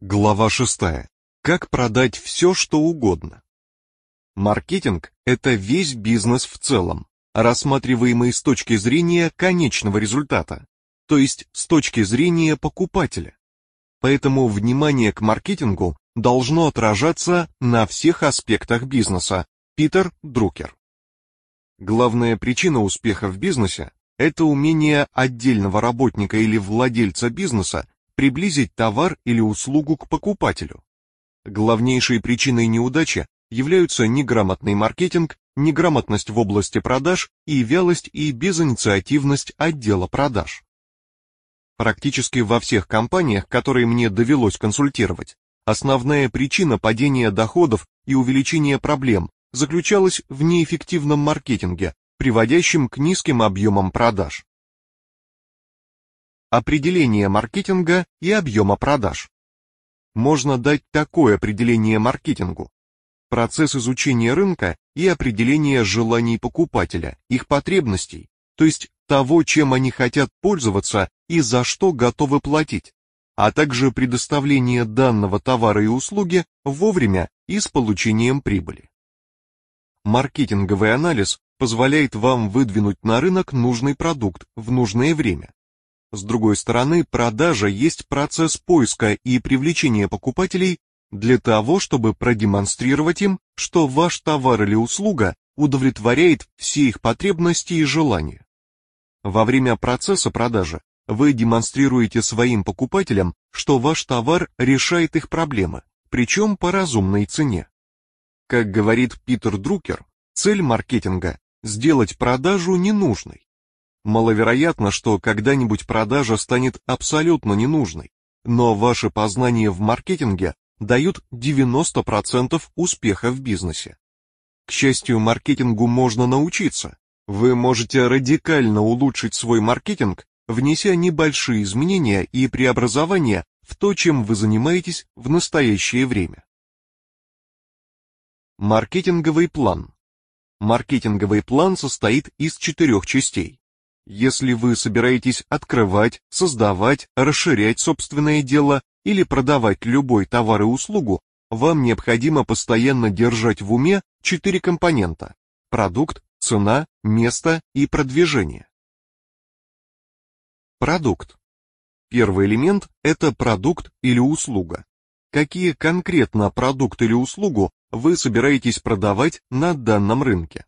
Глава 6. Как продать все, что угодно. Маркетинг – это весь бизнес в целом, рассматриваемый с точки зрения конечного результата, то есть с точки зрения покупателя. Поэтому внимание к маркетингу должно отражаться на всех аспектах бизнеса. Питер Друкер. Главная причина успеха в бизнесе – это умение отдельного работника или владельца бизнеса приблизить товар или услугу к покупателю. Главнейшей причиной неудачи являются неграмотный маркетинг, неграмотность в области продаж и вялость и безинициативность отдела продаж. Практически во всех компаниях, которые мне довелось консультировать, основная причина падения доходов и увеличения проблем заключалась в неэффективном маркетинге, приводящем к низким объемам продаж определение маркетинга и объема продаж. Можно дать такое определение маркетингу. Процесс изучения рынка и определения желаний покупателя, их потребностей, то есть того, чем они хотят пользоваться и за что готовы платить, а также предоставление данного товара и услуги вовремя и с получением прибыли. Маркетинговый анализ позволяет вам выдвинуть на рынок нужный продукт в нужное время, с другой стороны, продажа есть процесс поиска и привлечения покупателей для того, чтобы продемонстрировать им, что ваш товар или услуга удовлетворяет все их потребности и желания. Во время процесса продажи вы демонстрируете своим покупателям, что ваш товар решает их проблемы, причем по разумной цене. Как говорит Питер Друкер, цель маркетинга – сделать продажу ненужной. Маловероятно, что когда-нибудь продажа станет абсолютно ненужной, но ваши познания в маркетинге дают 90% успеха в бизнесе. К счастью, маркетингу можно научиться. Вы можете радикально улучшить свой маркетинг, внеся небольшие изменения и преобразования в то, чем вы занимаетесь в настоящее время. Маркетинговый план. Маркетинговый план состоит из четырех частей. Если вы собираетесь открывать, создавать, расширять собственное дело или продавать любой товар и услугу, вам необходимо постоянно держать в уме четыре компонента – продукт, цена, место и продвижение. Продукт. Первый элемент – это продукт или услуга. Какие конкретно продукт или услугу вы собираетесь продавать на данном рынке?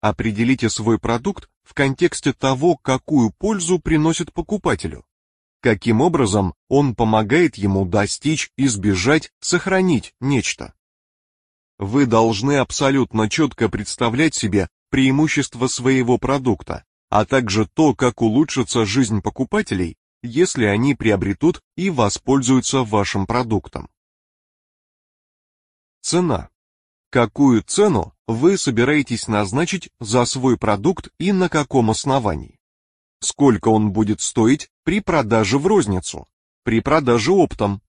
Определите свой продукт в контексте того, какую пользу приносит покупателю. Каким образом он помогает ему достичь, избежать, сохранить нечто. Вы должны абсолютно четко представлять себе преимущества своего продукта, а также то, как улучшится жизнь покупателей, если они приобретут и воспользуются вашим продуктом. Цена. Какую цену вы собираетесь назначить за свой продукт и на каком основании? Сколько он будет стоить при продаже в розницу, при продаже оптом?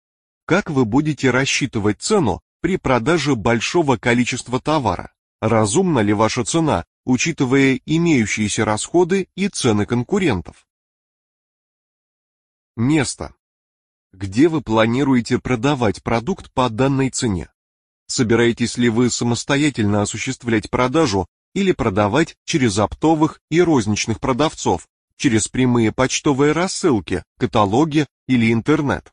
Как вы будете рассчитывать цену при продаже большого количества товара? Разумна ли ваша цена, учитывая имеющиеся расходы и цены конкурентов? Место. Где вы планируете продавать продукт по данной цене? Собираетесь ли вы самостоятельно осуществлять продажу или продавать через оптовых и розничных продавцов, через прямые почтовые рассылки, каталоги или интернет?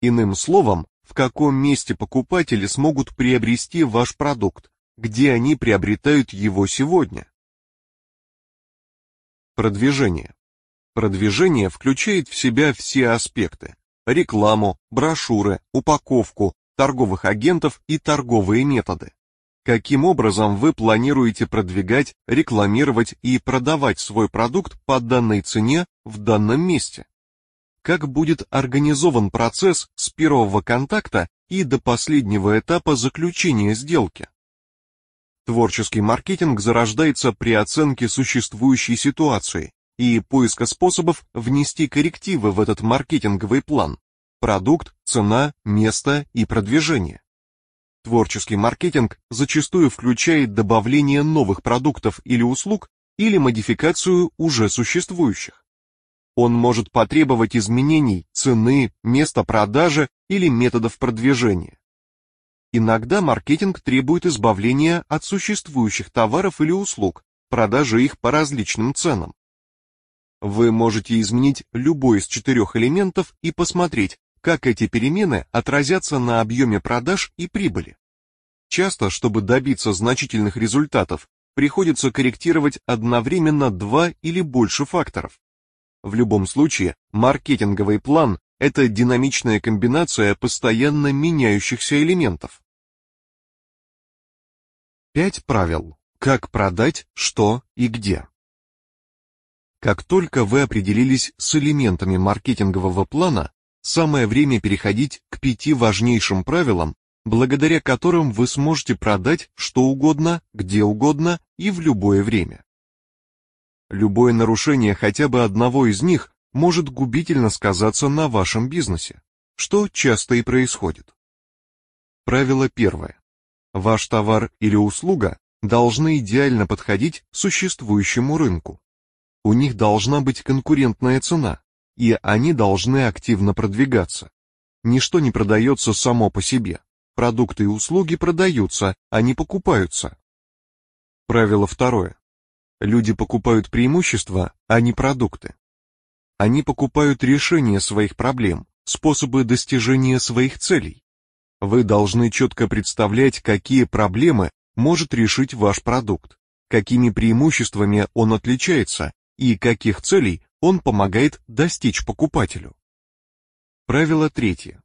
Иным словом, в каком месте покупатели смогут приобрести ваш продукт, где они приобретают его сегодня? Продвижение. Продвижение включает в себя все аспекты – рекламу, брошюры, упаковку, торговых агентов и торговые методы. Каким образом вы планируете продвигать, рекламировать и продавать свой продукт по данной цене в данном месте? Как будет организован процесс с первого контакта и до последнего этапа заключения сделки? Творческий маркетинг зарождается при оценке существующей ситуации и поиска способов внести коррективы в этот маркетинговый план продукт, цена, место и продвижение. Творческий маркетинг зачастую включает добавление новых продуктов или услуг или модификацию уже существующих. Он может потребовать изменений цены, места продажи или методов продвижения. Иногда маркетинг требует избавления от существующих товаров или услуг, продажи их по различным ценам. Вы можете изменить любой из четырех элементов и посмотреть, как эти перемены отразятся на объеме продаж и прибыли. Часто, чтобы добиться значительных результатов, приходится корректировать одновременно два или больше факторов. В любом случае, маркетинговый план – это динамичная комбинация постоянно меняющихся элементов. Пять правил. Как продать, что и где. Как только вы определились с элементами маркетингового плана, самое время переходить к пяти важнейшим правилам, благодаря которым вы сможете продать что угодно, где угодно и в любое время. Любое нарушение хотя бы одного из них может губительно сказаться на вашем бизнесе, что часто и происходит. Правило первое. Ваш товар или услуга должны идеально подходить существующему рынку. У них должна быть конкурентная цена, и они должны активно продвигаться. Ничто не продается само по себе. Продукты и услуги продаются, а не покупаются. Правило второе. Люди покупают преимущества, а не продукты. Они покупают решения своих проблем, способы достижения своих целей. Вы должны четко представлять, какие проблемы может решить ваш продукт, какими преимуществами он отличается и каких целей он помогает достичь покупателю. Правило третье.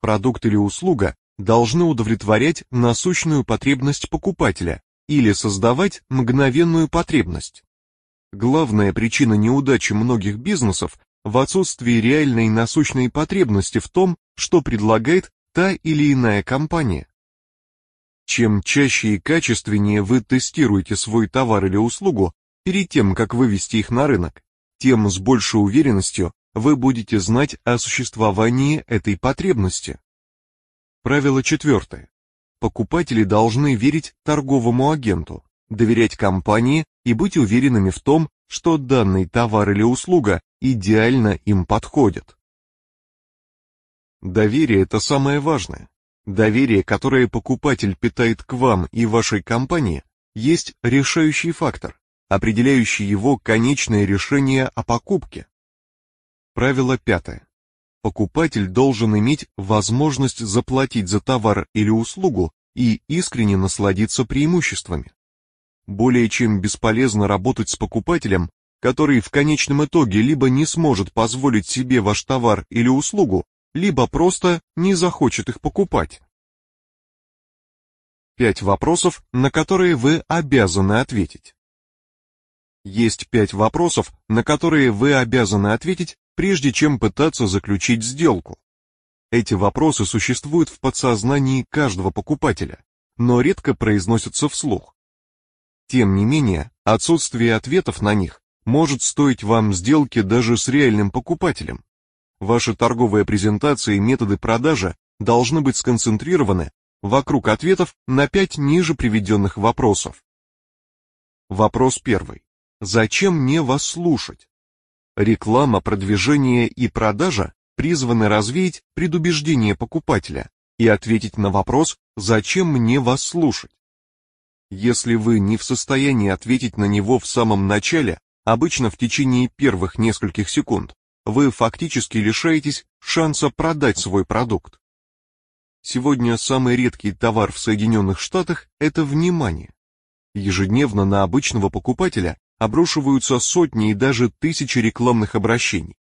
Продукт или услуга должны удовлетворять насущную потребность покупателя или создавать мгновенную потребность. Главная причина неудачи многих бизнесов в отсутствии реальной насущной потребности в том, что предлагает та или иная компания. Чем чаще и качественнее вы тестируете свой товар или услугу, перед тем, как вывести их на рынок, тем с большей уверенностью вы будете знать о существовании этой потребности. Правило четвертое. Покупатели должны верить торговому агенту, доверять компании и быть уверенными в том, что данный товар или услуга идеально им подходит. Доверие – это самое важное. Доверие, которое покупатель питает к вам и вашей компании, есть решающий фактор, определяющий его конечное решение о покупке. Правило пятое. Покупатель должен иметь возможность заплатить за товар или услугу и искренне насладиться преимуществами. Более чем бесполезно работать с покупателем, который в конечном итоге либо не сможет позволить себе ваш товар или услугу, либо просто не захочет их покупать. Пять вопросов, на которые вы обязаны ответить. Есть пять вопросов, на которые вы обязаны ответить, прежде чем пытаться заключить сделку. Эти вопросы существуют в подсознании каждого покупателя, но редко произносятся вслух. Тем не менее, отсутствие ответов на них может стоить вам сделки даже с реальным покупателем. Ваши торговые презентации и методы продажи должны быть сконцентрированы вокруг ответов на пять ниже приведенных вопросов. Вопрос первый. Зачем мне вас слушать? Реклама, продвижение и продажа призваны развеять предубеждение покупателя и ответить на вопрос «Зачем мне вас слушать?». Если вы не в состоянии ответить на него в самом начале, обычно в течение первых нескольких секунд, вы фактически лишаетесь шанса продать свой продукт. Сегодня самый редкий товар в Соединенных Штатах – это внимание. Ежедневно на обычного покупателя обрушиваются сотни и даже тысячи рекламных обращений.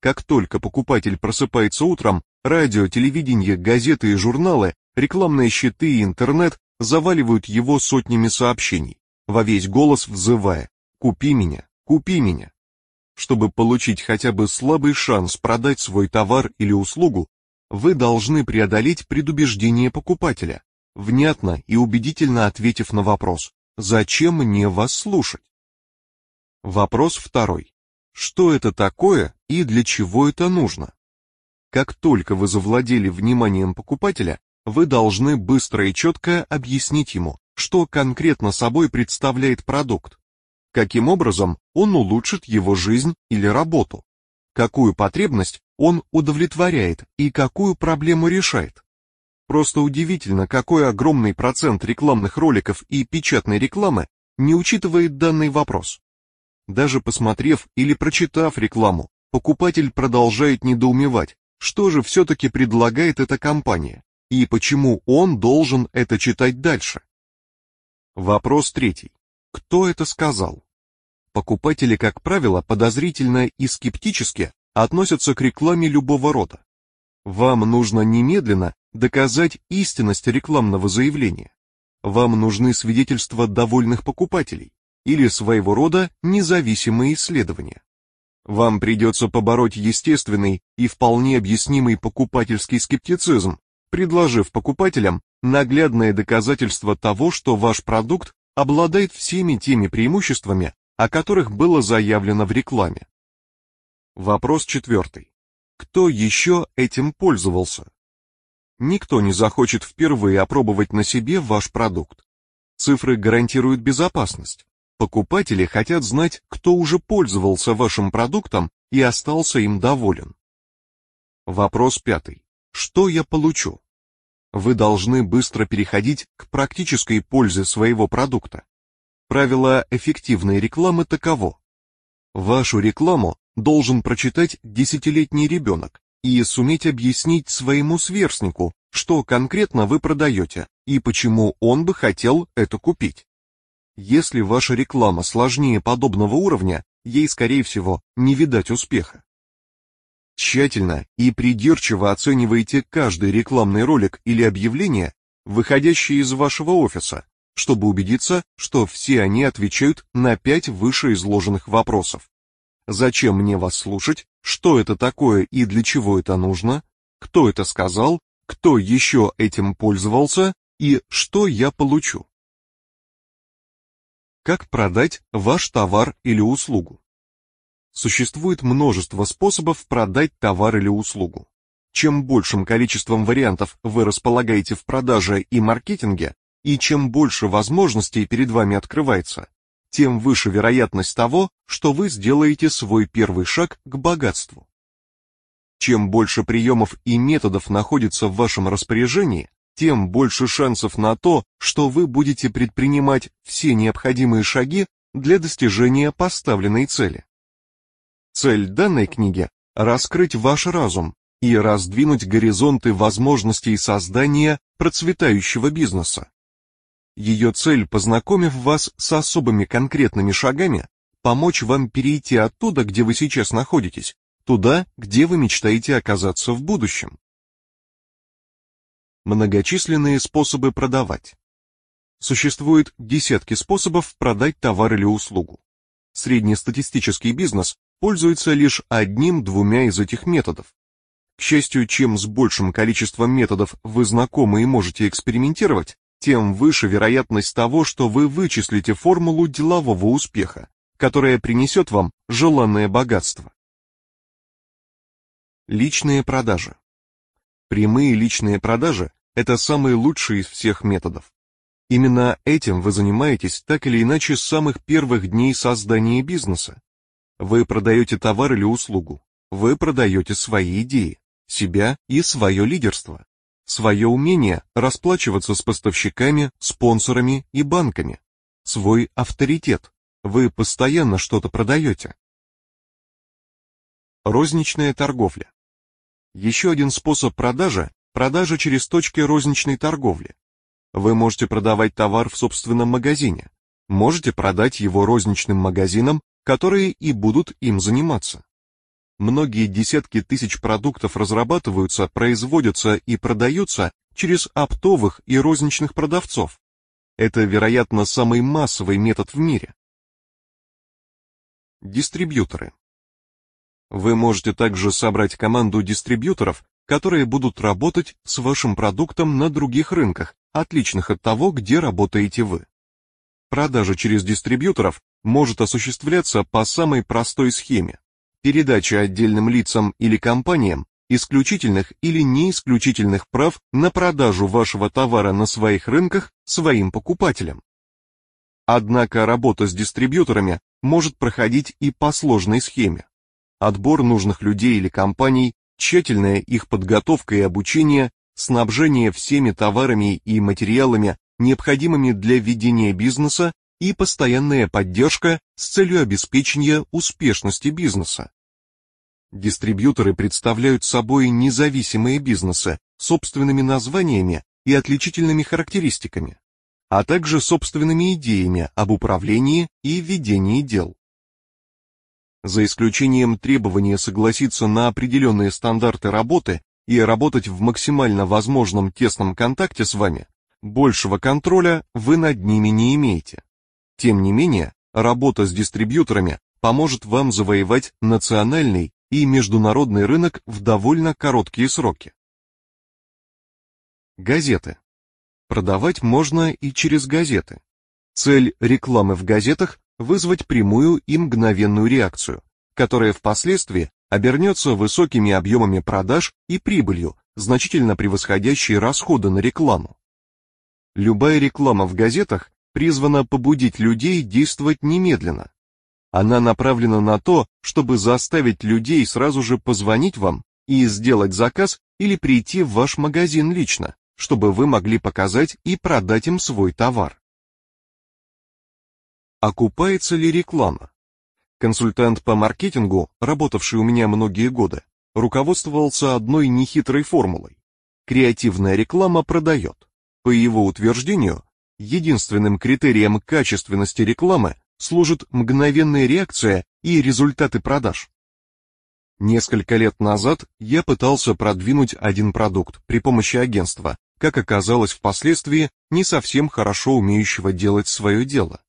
Как только покупатель просыпается утром, радио, телевидение, газеты и журналы, рекламные щиты и интернет заваливают его сотнями сообщений, во весь голос взывая «Купи меня, купи меня». Чтобы получить хотя бы слабый шанс продать свой товар или услугу, вы должны преодолеть предубеждение покупателя, внятно и убедительно ответив на вопрос «Зачем мне вас слушать?». Вопрос второй. Что это такое и для чего это нужно? Как только вы завладели вниманием покупателя, вы должны быстро и четко объяснить ему, что конкретно собой представляет продукт, каким образом он улучшит его жизнь или работу, какую потребность он удовлетворяет и какую проблему решает. Просто удивительно, какой огромный процент рекламных роликов и печатной рекламы не учитывает данный вопрос. Даже посмотрев или прочитав рекламу, покупатель продолжает недоумевать, что же все-таки предлагает эта компания и почему он должен это читать дальше. Вопрос третий. Кто это сказал? Покупатели, как правило, подозрительно и скептически относятся к рекламе любого рода. Вам нужно немедленно доказать истинность рекламного заявления. Вам нужны свидетельства довольных покупателей или своего рода независимые исследования. Вам придется побороть естественный и вполне объяснимый покупательский скептицизм, предложив покупателям наглядное доказательство того, что ваш продукт обладает всеми теми преимуществами, о которых было заявлено в рекламе. Вопрос четвертый. Кто еще этим пользовался? Никто не захочет впервые опробовать на себе ваш продукт. Цифры гарантируют безопасность. Покупатели хотят знать, кто уже пользовался вашим продуктом и остался им доволен. Вопрос пятый. Что я получу? Вы должны быстро переходить к практической пользе своего продукта. Правило эффективной рекламы таково. Вашу рекламу должен прочитать десятилетний ребенок, и суметь объяснить своему сверстнику, что конкретно вы продаете и почему он бы хотел это купить. Если ваша реклама сложнее подобного уровня, ей, скорее всего, не видать успеха. Тщательно и придирчиво оценивайте каждый рекламный ролик или объявление, выходящее из вашего офиса, чтобы убедиться, что все они отвечают на пять вышеизложенных вопросов. Зачем мне вас слушать? Что это такое и для чего это нужно? Кто это сказал? Кто еще этим пользовался? И что я получу? Как продать ваш товар или услугу? Существует множество способов продать товар или услугу. Чем большим количеством вариантов вы располагаете в продаже и маркетинге, и чем больше возможностей перед вами открывается, тем выше вероятность того, что вы сделаете свой первый шаг к богатству. Чем больше приемов и методов находится в вашем распоряжении, тем больше шансов на то, что вы будете предпринимать все необходимые шаги для достижения поставленной цели. Цель данной книги – раскрыть ваш разум и раздвинуть горизонты возможностей создания процветающего бизнеса. Ее цель, познакомив вас с особыми конкретными шагами, помочь вам перейти оттуда, где вы сейчас находитесь, туда, где вы мечтаете оказаться в будущем. Многочисленные способы продавать. Существует десятки способов продать товар или услугу. Среднестатистический бизнес пользуется лишь одним-двумя из этих методов. К счастью, чем с большим количеством методов вы знакомы и можете экспериментировать, тем выше вероятность того, что вы вычислите формулу делового успеха, которая принесет вам желанное богатство. Личные продажи. Прямые личные продажи – это самый лучший из всех методов. Именно этим вы занимаетесь так или иначе с самых первых дней создания бизнеса. Вы продаете товар или услугу, вы продаете свои идеи, себя и свое лидерство свое умение расплачиваться с поставщиками, спонсорами и банками, свой авторитет. Вы постоянно что-то продаете. Розничная торговля. Еще один способ продажи – продажа через точки розничной торговли. Вы можете продавать товар в собственном магазине, можете продать его розничным магазинам, которые и будут им заниматься. Многие десятки тысяч продуктов разрабатываются, производятся и продаются через оптовых и розничных продавцов. Это, вероятно, самый массовый метод в мире. Дистрибьюторы. Вы можете также собрать команду дистрибьюторов, которые будут работать с вашим продуктом на других рынках, отличных от того, где работаете вы. Продажа через дистрибьюторов может осуществляться по самой простой схеме передача отдельным лицам или компаниям исключительных или неисключительных прав на продажу вашего товара на своих рынках своим покупателям. Однако работа с дистрибьюторами может проходить и по сложной схеме. Отбор нужных людей или компаний, тщательная их подготовка и обучение, снабжение всеми товарами и материалами, необходимыми для ведения бизнеса, и постоянная поддержка с целью обеспечения успешности бизнеса. Дистрибьюторы представляют собой независимые бизнесы собственными названиями и отличительными характеристиками, а также собственными идеями об управлении и ведении дел. За исключением требования согласиться на определенные стандарты работы и работать в максимально возможном тесном контакте с вами, большего контроля вы над ними не имеете. Тем не менее, работа с дистрибьюторами поможет вам завоевать национальный и международный рынок в довольно короткие сроки. Газеты. Продавать можно и через газеты. Цель рекламы в газетах – вызвать прямую и мгновенную реакцию, которая впоследствии обернется высокими объемами продаж и прибылью, значительно превосходящей расходы на рекламу. Любая реклама в газетах призвана побудить людей действовать немедленно. Она направлена на то, чтобы заставить людей сразу же позвонить вам и сделать заказ или прийти в ваш магазин лично, чтобы вы могли показать и продать им свой товар. Окупается ли реклама? Консультант по маркетингу, работавший у меня многие годы, руководствовался одной нехитрой формулой. Креативная реклама продает. По его утверждению, единственным критерием качественности рекламы служит мгновенная реакция и результаты продаж. Несколько лет назад я пытался продвинуть один продукт при помощи агентства, как оказалось впоследствии, не совсем хорошо умеющего делать свое дело.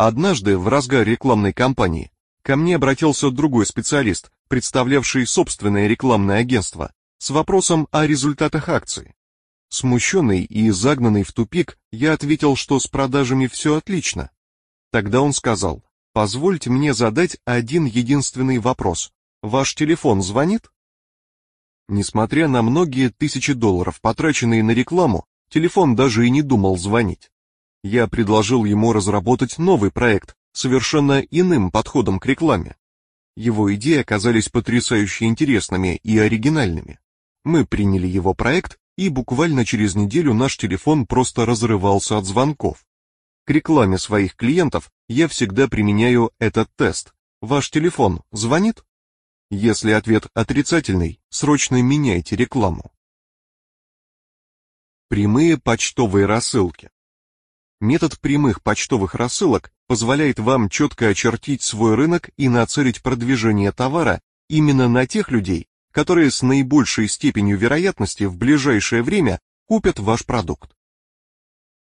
Однажды в разгар рекламной кампании ко мне обратился другой специалист, представлявший собственное рекламное агентство, с вопросом о результатах акции. Смущенный и загнанный в тупик, я ответил, что с продажами все отлично. Тогда он сказал, позвольте мне задать один единственный вопрос. Ваш телефон звонит? Несмотря на многие тысячи долларов, потраченные на рекламу, телефон даже и не думал звонить. Я предложил ему разработать новый проект, совершенно иным подходом к рекламе. Его идеи оказались потрясающе интересными и оригинальными. Мы приняли его проект, и буквально через неделю наш телефон просто разрывался от звонков. К рекламе своих клиентов я всегда применяю этот тест. Ваш телефон звонит? Если ответ отрицательный, срочно меняйте рекламу. Прямые почтовые рассылки. Метод прямых почтовых рассылок позволяет вам четко очертить свой рынок и нацелить продвижение товара именно на тех людей, которые с наибольшей степенью вероятности в ближайшее время купят ваш продукт.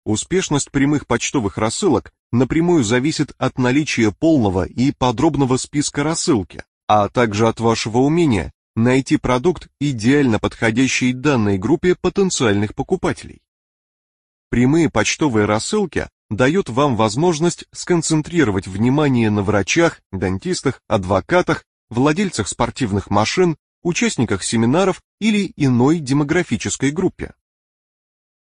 Успешность прямых почтовых рассылок напрямую зависит от наличия полного и подробного списка рассылки, а также от вашего умения найти продукт, идеально подходящий данной группе потенциальных покупателей. Прямые почтовые рассылки дают вам возможность сконцентрировать внимание на врачах, дантистах, адвокатах, владельцах спортивных машин, участниках семинаров или иной демографической группе.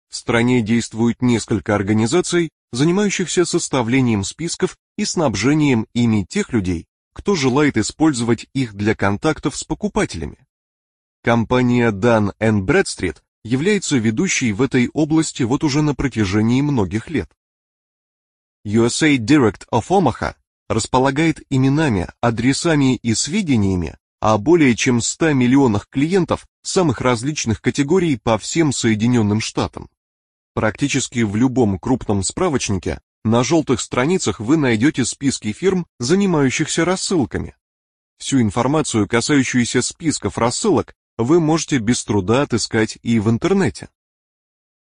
В стране действует несколько организаций, занимающихся составлением списков и снабжением ими тех людей, кто желает использовать их для контактов с покупателями. Компания Dun Bradstreet является ведущей в этой области вот уже на протяжении многих лет. USA Direct of Omaha располагает именами, адресами и сведениями о более чем 100 миллионах клиентов самых различных категорий по всем Соединенным Штатам. Практически в любом крупном справочнике на желтых страницах вы найдете списки фирм, занимающихся рассылками. Всю информацию, касающуюся списков рассылок, вы можете без труда отыскать и в интернете.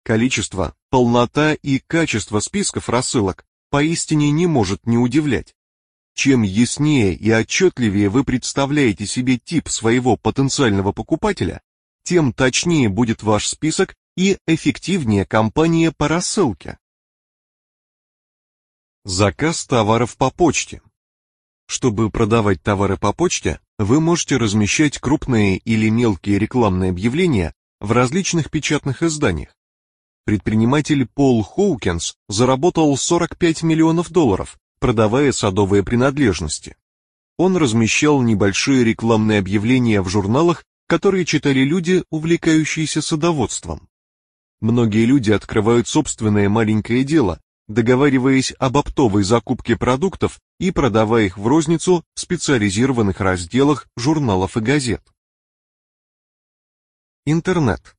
Количество, полнота и качество списков рассылок поистине не может не удивлять. Чем яснее и отчетливее вы представляете себе тип своего потенциального покупателя, тем точнее будет ваш список и эффективнее кампания по рассылке. Заказ товаров по почте. Чтобы продавать товары по почте, вы можете размещать крупные или мелкие рекламные объявления в различных печатных изданиях. Предприниматель Пол Хоукинс заработал 45 миллионов долларов, продавая садовые принадлежности. Он размещал небольшие рекламные объявления в журналах, которые читали люди, увлекающиеся садоводством. Многие люди открывают собственное маленькое дело, договариваясь об оптовой закупке продуктов и продавая их в розницу в специализированных разделах журналов и газет. Интернет.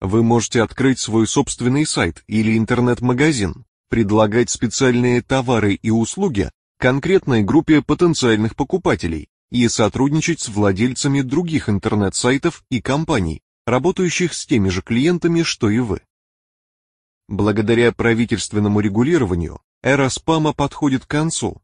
Вы можете открыть свой собственный сайт или интернет-магазин, предлагать специальные товары и услуги конкретной группе потенциальных покупателей и сотрудничать с владельцами других интернет-сайтов и компаний, работающих с теми же клиентами, что и вы. Благодаря правительственному регулированию эра спама подходит к концу.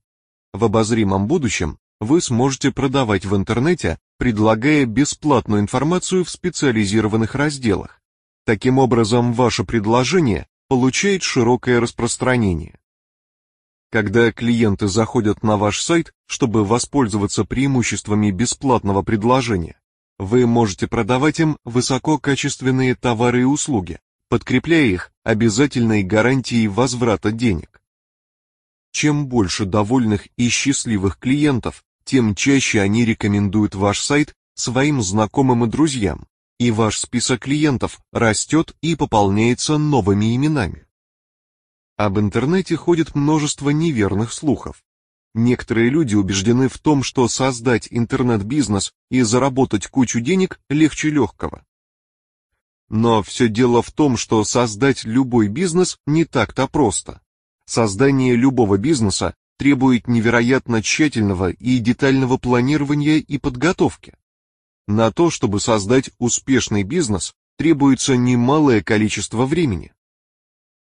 В обозримом будущем вы сможете продавать в интернете, предлагая бесплатную информацию в специализированных разделах. Таким образом, ваше предложение получает широкое распространение. Когда клиенты заходят на ваш сайт, чтобы воспользоваться преимуществами бесплатного предложения, вы можете продавать им высококачественные товары и услуги, подкрепляя их обязательной гарантией возврата денег. Чем больше довольных и счастливых клиентов, тем чаще они рекомендуют ваш сайт своим знакомым и друзьям, и ваш список клиентов растет и пополняется новыми именами. Об интернете ходит множество неверных слухов. Некоторые люди убеждены в том, что создать интернет-бизнес и заработать кучу денег легче легкого. Но все дело в том, что создать любой бизнес не так-то просто. Создание любого бизнеса требует невероятно тщательного и детального планирования и подготовки. На то, чтобы создать успешный бизнес, требуется немалое количество времени.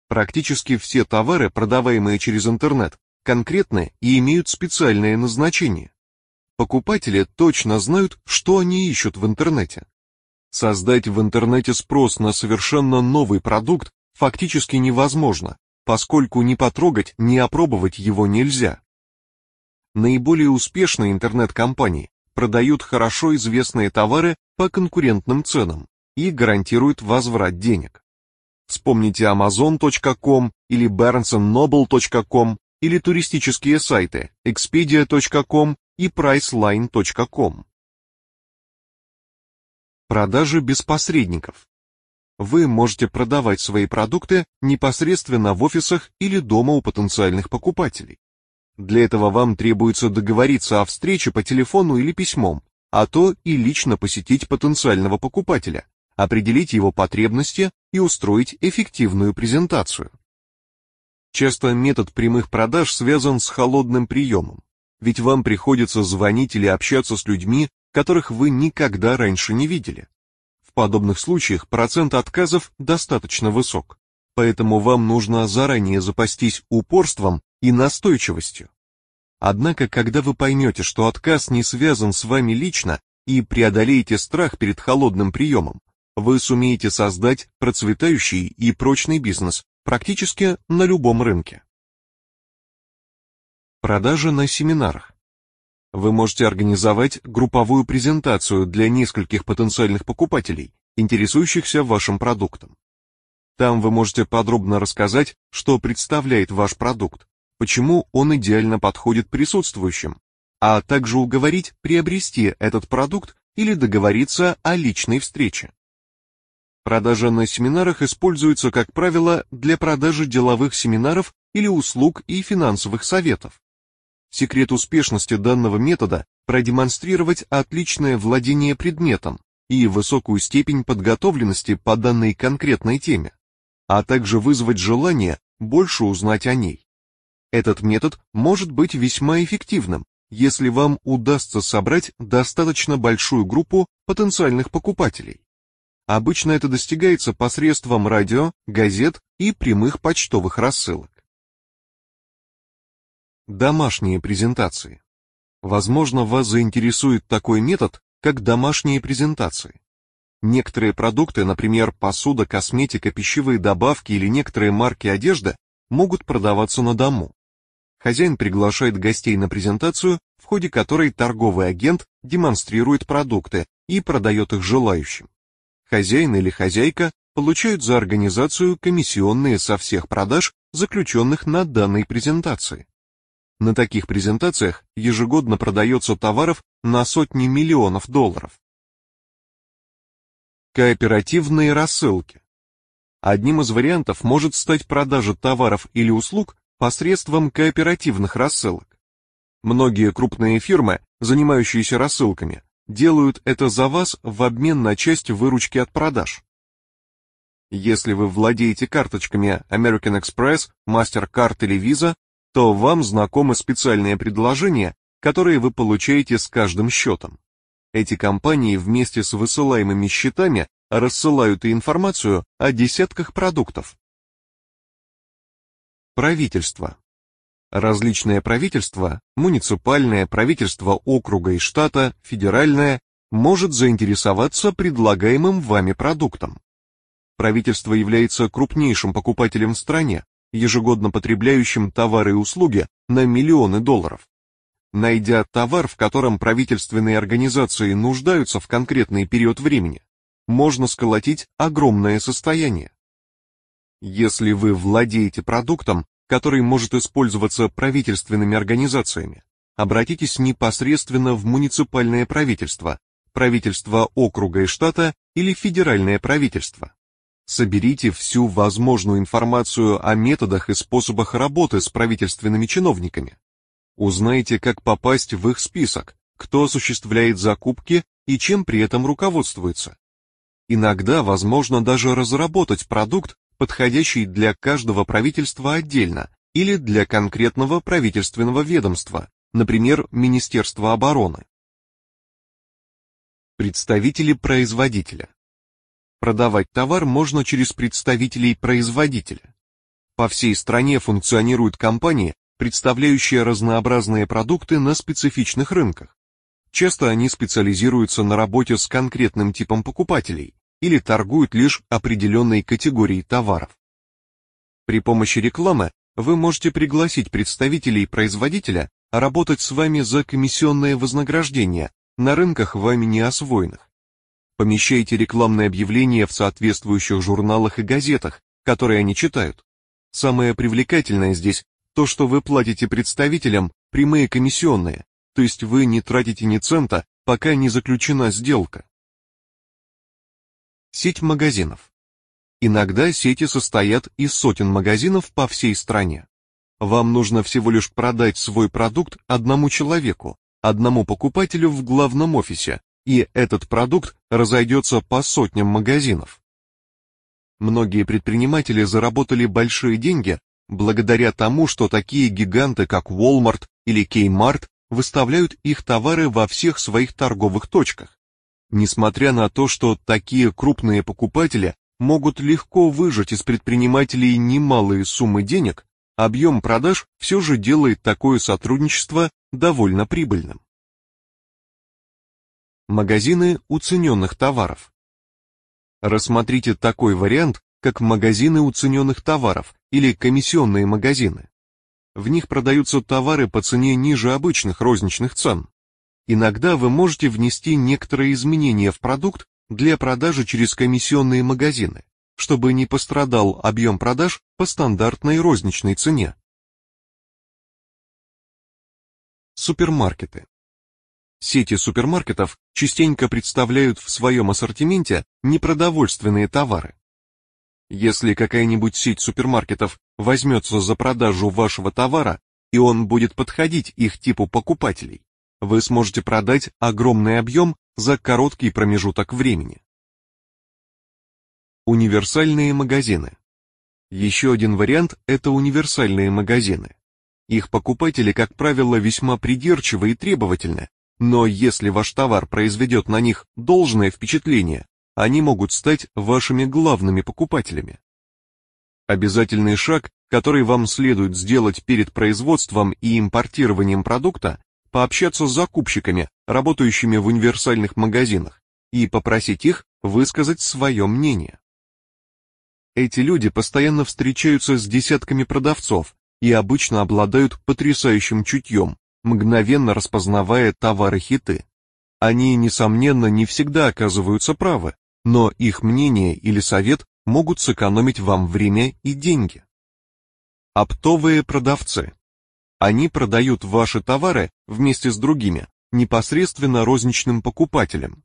Практически все товары, продаваемые через интернет, конкретны и имеют специальное назначение. Покупатели точно знают, что они ищут в интернете. Создать в интернете спрос на совершенно новый продукт фактически невозможно, поскольку ни потрогать, ни опробовать его нельзя. Наиболее успешные интернет-компании продают хорошо известные товары по конкурентным ценам и гарантируют возврат денег. Вспомните amazon.com или barnesandnoble.com или туристические сайты expedia.com и priceline.com. Продажи без посредников. Вы можете продавать свои продукты непосредственно в офисах или дома у потенциальных покупателей. Для этого вам требуется договориться о встрече по телефону или письмом, а то и лично посетить потенциального покупателя, определить его потребности и устроить эффективную презентацию. Часто метод прямых продаж связан с холодным приемом, ведь вам приходится звонить или общаться с людьми, которых вы никогда раньше не видели. В подобных случаях процент отказов достаточно высок, поэтому вам нужно заранее запастись упорством и настойчивостью. Однако, когда вы поймете, что отказ не связан с вами лично и преодолеете страх перед холодным приемом, вы сумеете создать процветающий и прочный бизнес практически на любом рынке. Продажи на семинарах. Вы можете организовать групповую презентацию для нескольких потенциальных покупателей, интересующихся вашим продуктом. Там вы можете подробно рассказать, что представляет ваш продукт, почему он идеально подходит присутствующим, а также уговорить приобрести этот продукт или договориться о личной встрече. Продажа на семинарах используется, как правило, для продажи деловых семинаров или услуг и финансовых советов. Секрет успешности данного метода – продемонстрировать отличное владение предметом и высокую степень подготовленности по данной конкретной теме, а также вызвать желание больше узнать о ней. Этот метод может быть весьма эффективным, если вам удастся собрать достаточно большую группу потенциальных покупателей. Обычно это достигается посредством радио, газет и прямых почтовых рассылок. Домашние презентации. Возможно, вас заинтересует такой метод, как домашние презентации. Некоторые продукты, например, посуда, косметика, пищевые добавки или некоторые марки одежды, могут продаваться на дому. Хозяин приглашает гостей на презентацию, в ходе которой торговый агент демонстрирует продукты и продает их желающим. Хозяин или хозяйка получают за организацию комиссионные со всех продаж, заключенных на данной презентации. На таких презентациях ежегодно продается товаров на сотни миллионов долларов. Кооперативные рассылки. Одним из вариантов может стать продажа товаров или услуг посредством кооперативных рассылок. Многие крупные фирмы, занимающиеся рассылками, делают это за вас в обмен на часть выручки от продаж. Если вы владеете карточками American Express, MasterCard или Visa, то вам знакомы специальные предложения, которые вы получаете с каждым счетом. Эти компании вместе с высылаемыми счетами рассылают и информацию о десятках продуктов. Правительство. Различные правительства, муниципальное правительство округа и штата, федеральное, может заинтересоваться предлагаемым вами продуктом. Правительство является крупнейшим покупателем в стране, ежегодно потребляющим товары и услуги на миллионы долларов. Найдя товар, в котором правительственные организации нуждаются в конкретный период времени, можно сколотить огромное состояние. Если вы владеете продуктом, который может использоваться правительственными организациями, обратитесь непосредственно в муниципальное правительство, правительство округа и штата или федеральное правительство. Соберите всю возможную информацию о методах и способах работы с правительственными чиновниками. Узнайте, как попасть в их список, кто осуществляет закупки и чем при этом руководствуется. Иногда возможно даже разработать продукт, подходящий для каждого правительства отдельно или для конкретного правительственного ведомства, например, Министерства обороны. Представители производителя. Продавать товар можно через представителей производителя. По всей стране функционируют компании, представляющие разнообразные продукты на специфичных рынках. Часто они специализируются на работе с конкретным типом покупателей или торгуют лишь определенной категорией товаров. При помощи рекламы вы можете пригласить представителей производителя работать с вами за комиссионное вознаграждение на рынках вами не освоенных. Помещайте рекламные объявления в соответствующих журналах и газетах, которые они читают. Самое привлекательное здесь то, что вы платите представителям прямые комиссионные, то есть вы не тратите ни цента, пока не заключена сделка. Сеть магазинов. Иногда сети состоят из сотен магазинов по всей стране. Вам нужно всего лишь продать свой продукт одному человеку, одному покупателю в главном офисе, и этот продукт разойдется по сотням магазинов. Многие предприниматели заработали большие деньги благодаря тому, что такие гиганты, как Walmart или Kmart, выставляют их товары во всех своих торговых точках. Несмотря на то, что такие крупные покупатели могут легко выжать из предпринимателей немалые суммы денег, объем продаж все же делает такое сотрудничество довольно прибыльным. Магазины уцененных товаров. Рассмотрите такой вариант, как магазины уцененных товаров или комиссионные магазины. В них продаются товары по цене ниже обычных розничных цен. Иногда вы можете внести некоторые изменения в продукт для продажи через комиссионные магазины, чтобы не пострадал объем продаж по стандартной розничной цене. Супермаркеты. Сети супермаркетов частенько представляют в своем ассортименте непродовольственные товары. Если какая-нибудь сеть супермаркетов возьмется за продажу вашего товара, и он будет подходить их типу покупателей, вы сможете продать огромный объем за короткий промежуток времени. Универсальные магазины. Еще один вариант – это универсальные магазины. Их покупатели, как правило, весьма придирчивы и требовательны, но если ваш товар произведет на них должное впечатление, они могут стать вашими главными покупателями. Обязательный шаг, который вам следует сделать перед производством и импортированием продукта, пообщаться с закупщиками, работающими в универсальных магазинах, и попросить их высказать свое мнение. Эти люди постоянно встречаются с десятками продавцов и обычно обладают потрясающим чутьем, мгновенно распознавая товары-хиты. Они, несомненно, не всегда оказываются правы, но их мнение или совет могут сэкономить вам время и деньги. Оптовые продавцы. Они продают ваши товары вместе с другими, непосредственно розничным покупателям.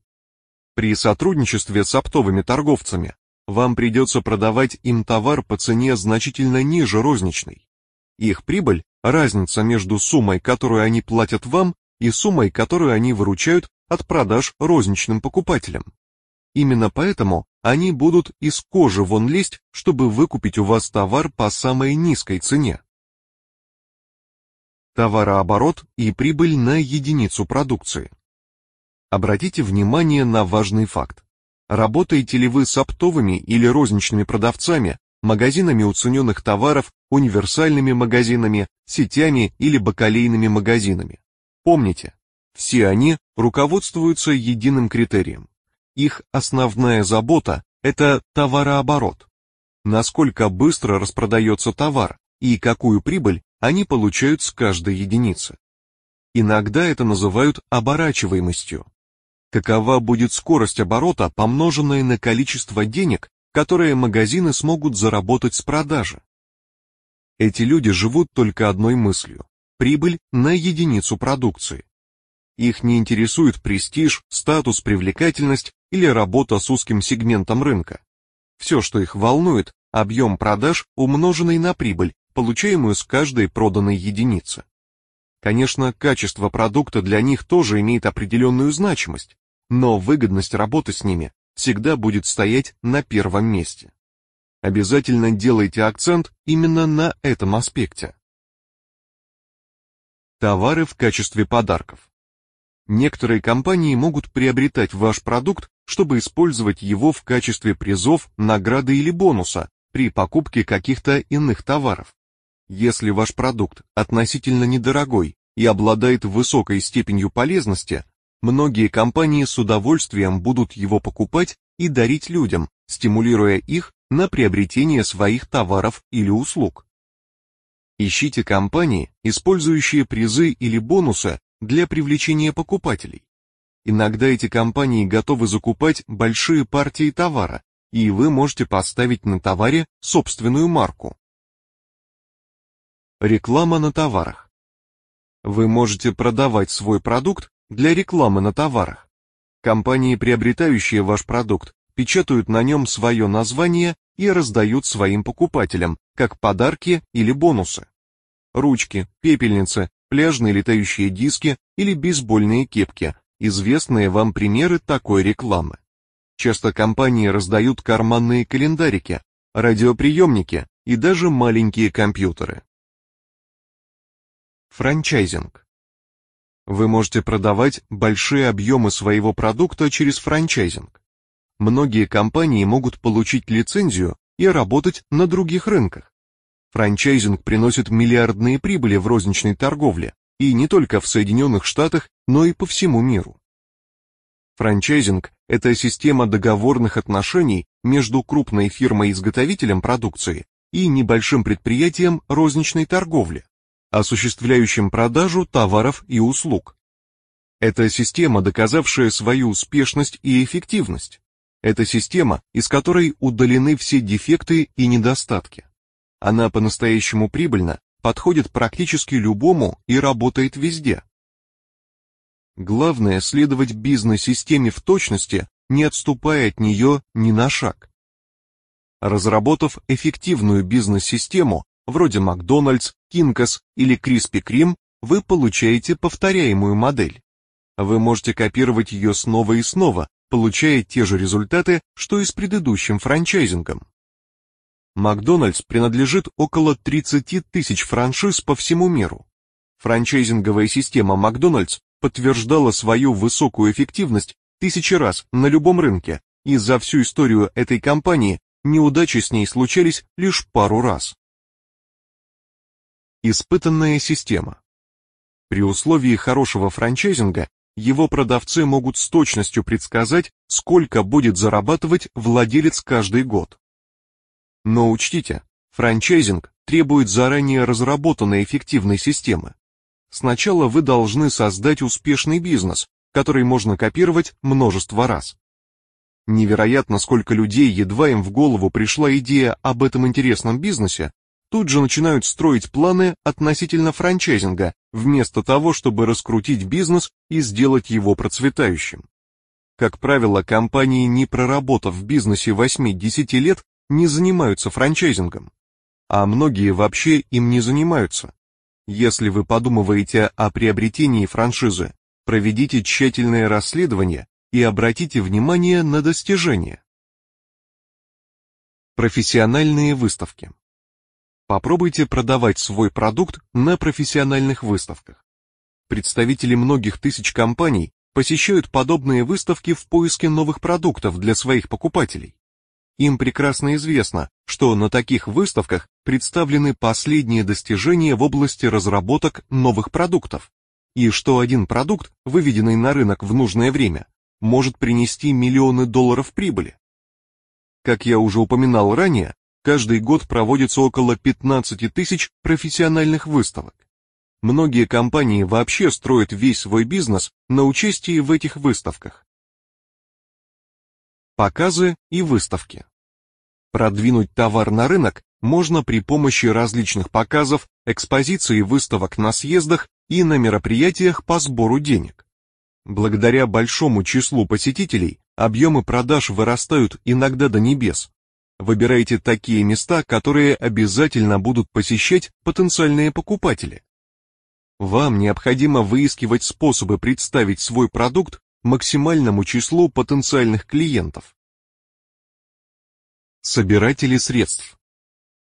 При сотрудничестве с оптовыми торговцами вам придется продавать им товар по цене значительно ниже розничной. Их прибыль – разница между суммой, которую они платят вам, и суммой, которую они выручают от продаж розничным покупателям. Именно поэтому они будут из кожи вон лезть, чтобы выкупить у вас товар по самой низкой цене. Товарооборот и прибыль на единицу продукции. Обратите внимание на важный факт. Работаете ли вы с оптовыми или розничными продавцами, магазинами уцененных товаров, универсальными магазинами, сетями или бакалейными магазинами? Помните, все они руководствуются единым критерием. Их основная забота – это товарооборот. Насколько быстро распродается товар и какую прибыль они получают с каждой единицы. Иногда это называют оборачиваемостью. Какова будет скорость оборота, помноженная на количество денег, которые магазины смогут заработать с продажи? Эти люди живут только одной мыслью – прибыль на единицу продукции. Их не интересует престиж, статус, привлекательность или работа с узким сегментом рынка. Все, что их волнует – объем продаж, умноженный на прибыль, получаемую с каждой проданной единицы. Конечно, качество продукта для них тоже имеет определенную значимость, но выгодность работы с ними всегда будет стоять на первом месте. Обязательно делайте акцент именно на этом аспекте. Товары в качестве подарков. Некоторые компании могут приобретать ваш продукт, чтобы использовать его в качестве призов, награды или бонуса при покупке каких-то иных товаров. Если ваш продукт относительно недорогой и обладает высокой степенью полезности, многие компании с удовольствием будут его покупать и дарить людям, стимулируя их на приобретение своих товаров или услуг. Ищите компании, использующие призы или бонусы для привлечения покупателей. Иногда эти компании готовы закупать большие партии товара, и вы можете поставить на товаре собственную марку. Реклама на товарах. Вы можете продавать свой продукт для рекламы на товарах. Компании, приобретающие ваш продукт, печатают на нем свое название и раздают своим покупателям, как подарки или бонусы. Ручки, пепельницы, пляжные летающие диски или бейсбольные кепки – известные вам примеры такой рекламы. Часто компании раздают карманные календарики, радиоприемники и даже маленькие компьютеры. Франчайзинг. Вы можете продавать большие объемы своего продукта через франчайзинг. Многие компании могут получить лицензию и работать на других рынках. Франчайзинг приносит миллиардные прибыли в розничной торговле, и не только в Соединенных Штатах, но и по всему миру. Франчайзинг – это система договорных отношений между крупной фирмой-изготовителем продукции и небольшим предприятием розничной торговли осуществляющим продажу товаров и услуг. Это система, доказавшая свою успешность и эффективность. Это система, из которой удалены все дефекты и недостатки. Она по-настоящему прибыльна, подходит практически любому и работает везде. Главное следовать бизнес-системе в точности, не отступая от нее ни на шаг. Разработав эффективную бизнес-систему, вроде Макдональдс, Кинкос или Криспи Крим, вы получаете повторяемую модель. Вы можете копировать ее снова и снова, получая те же результаты, что и с предыдущим франчайзингом. Макдональдс принадлежит около 30 тысяч франшиз по всему миру. Франчайзинговая система Макдональдс подтверждала свою высокую эффективность тысячи раз на любом рынке, и за всю историю этой компании неудачи с ней случались лишь пару раз. Испытанная система. При условии хорошего франчайзинга его продавцы могут с точностью предсказать, сколько будет зарабатывать владелец каждый год. Но учтите, франчайзинг требует заранее разработанной эффективной системы. Сначала вы должны создать успешный бизнес, который можно копировать множество раз. Невероятно, сколько людей, едва им в голову пришла идея об этом интересном бизнесе, тут же начинают строить планы относительно франчайзинга, вместо того, чтобы раскрутить бизнес и сделать его процветающим. Как правило, компании, не проработав в бизнесе 8-10 лет, не занимаются франчайзингом. А многие вообще им не занимаются. Если вы подумываете о приобретении франшизы, проведите тщательное расследование и обратите внимание на достижения. Профессиональные выставки. Попробуйте продавать свой продукт на профессиональных выставках. Представители многих тысяч компаний посещают подобные выставки в поиске новых продуктов для своих покупателей. Им прекрасно известно, что на таких выставках представлены последние достижения в области разработок новых продуктов, и что один продукт, выведенный на рынок в нужное время, может принести миллионы долларов прибыли. Как я уже упоминал ранее, Каждый год проводится около 15 тысяч профессиональных выставок. Многие компании вообще строят весь свой бизнес на участии в этих выставках. Показы и выставки. Продвинуть товар на рынок можно при помощи различных показов, экспозиций выставок на съездах и на мероприятиях по сбору денег. Благодаря большому числу посетителей объемы продаж вырастают иногда до небес, Выбирайте такие места, которые обязательно будут посещать потенциальные покупатели. Вам необходимо выискивать способы представить свой продукт максимальному числу потенциальных клиентов. Собиратели средств.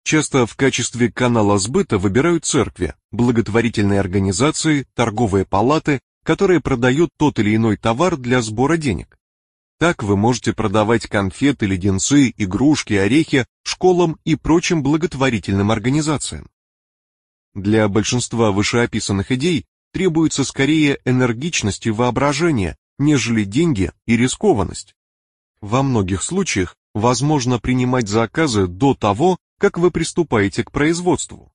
Часто в качестве канала сбыта выбирают церкви, благотворительные организации, торговые палаты, которые продают тот или иной товар для сбора денег. Так вы можете продавать конфеты, леденцы, игрушки, орехи школам и прочим благотворительным организациям. Для большинства вышеописанных идей требуется скорее энергичность и воображение, нежели деньги и рискованность. Во многих случаях возможно принимать заказы до того, как вы приступаете к производству.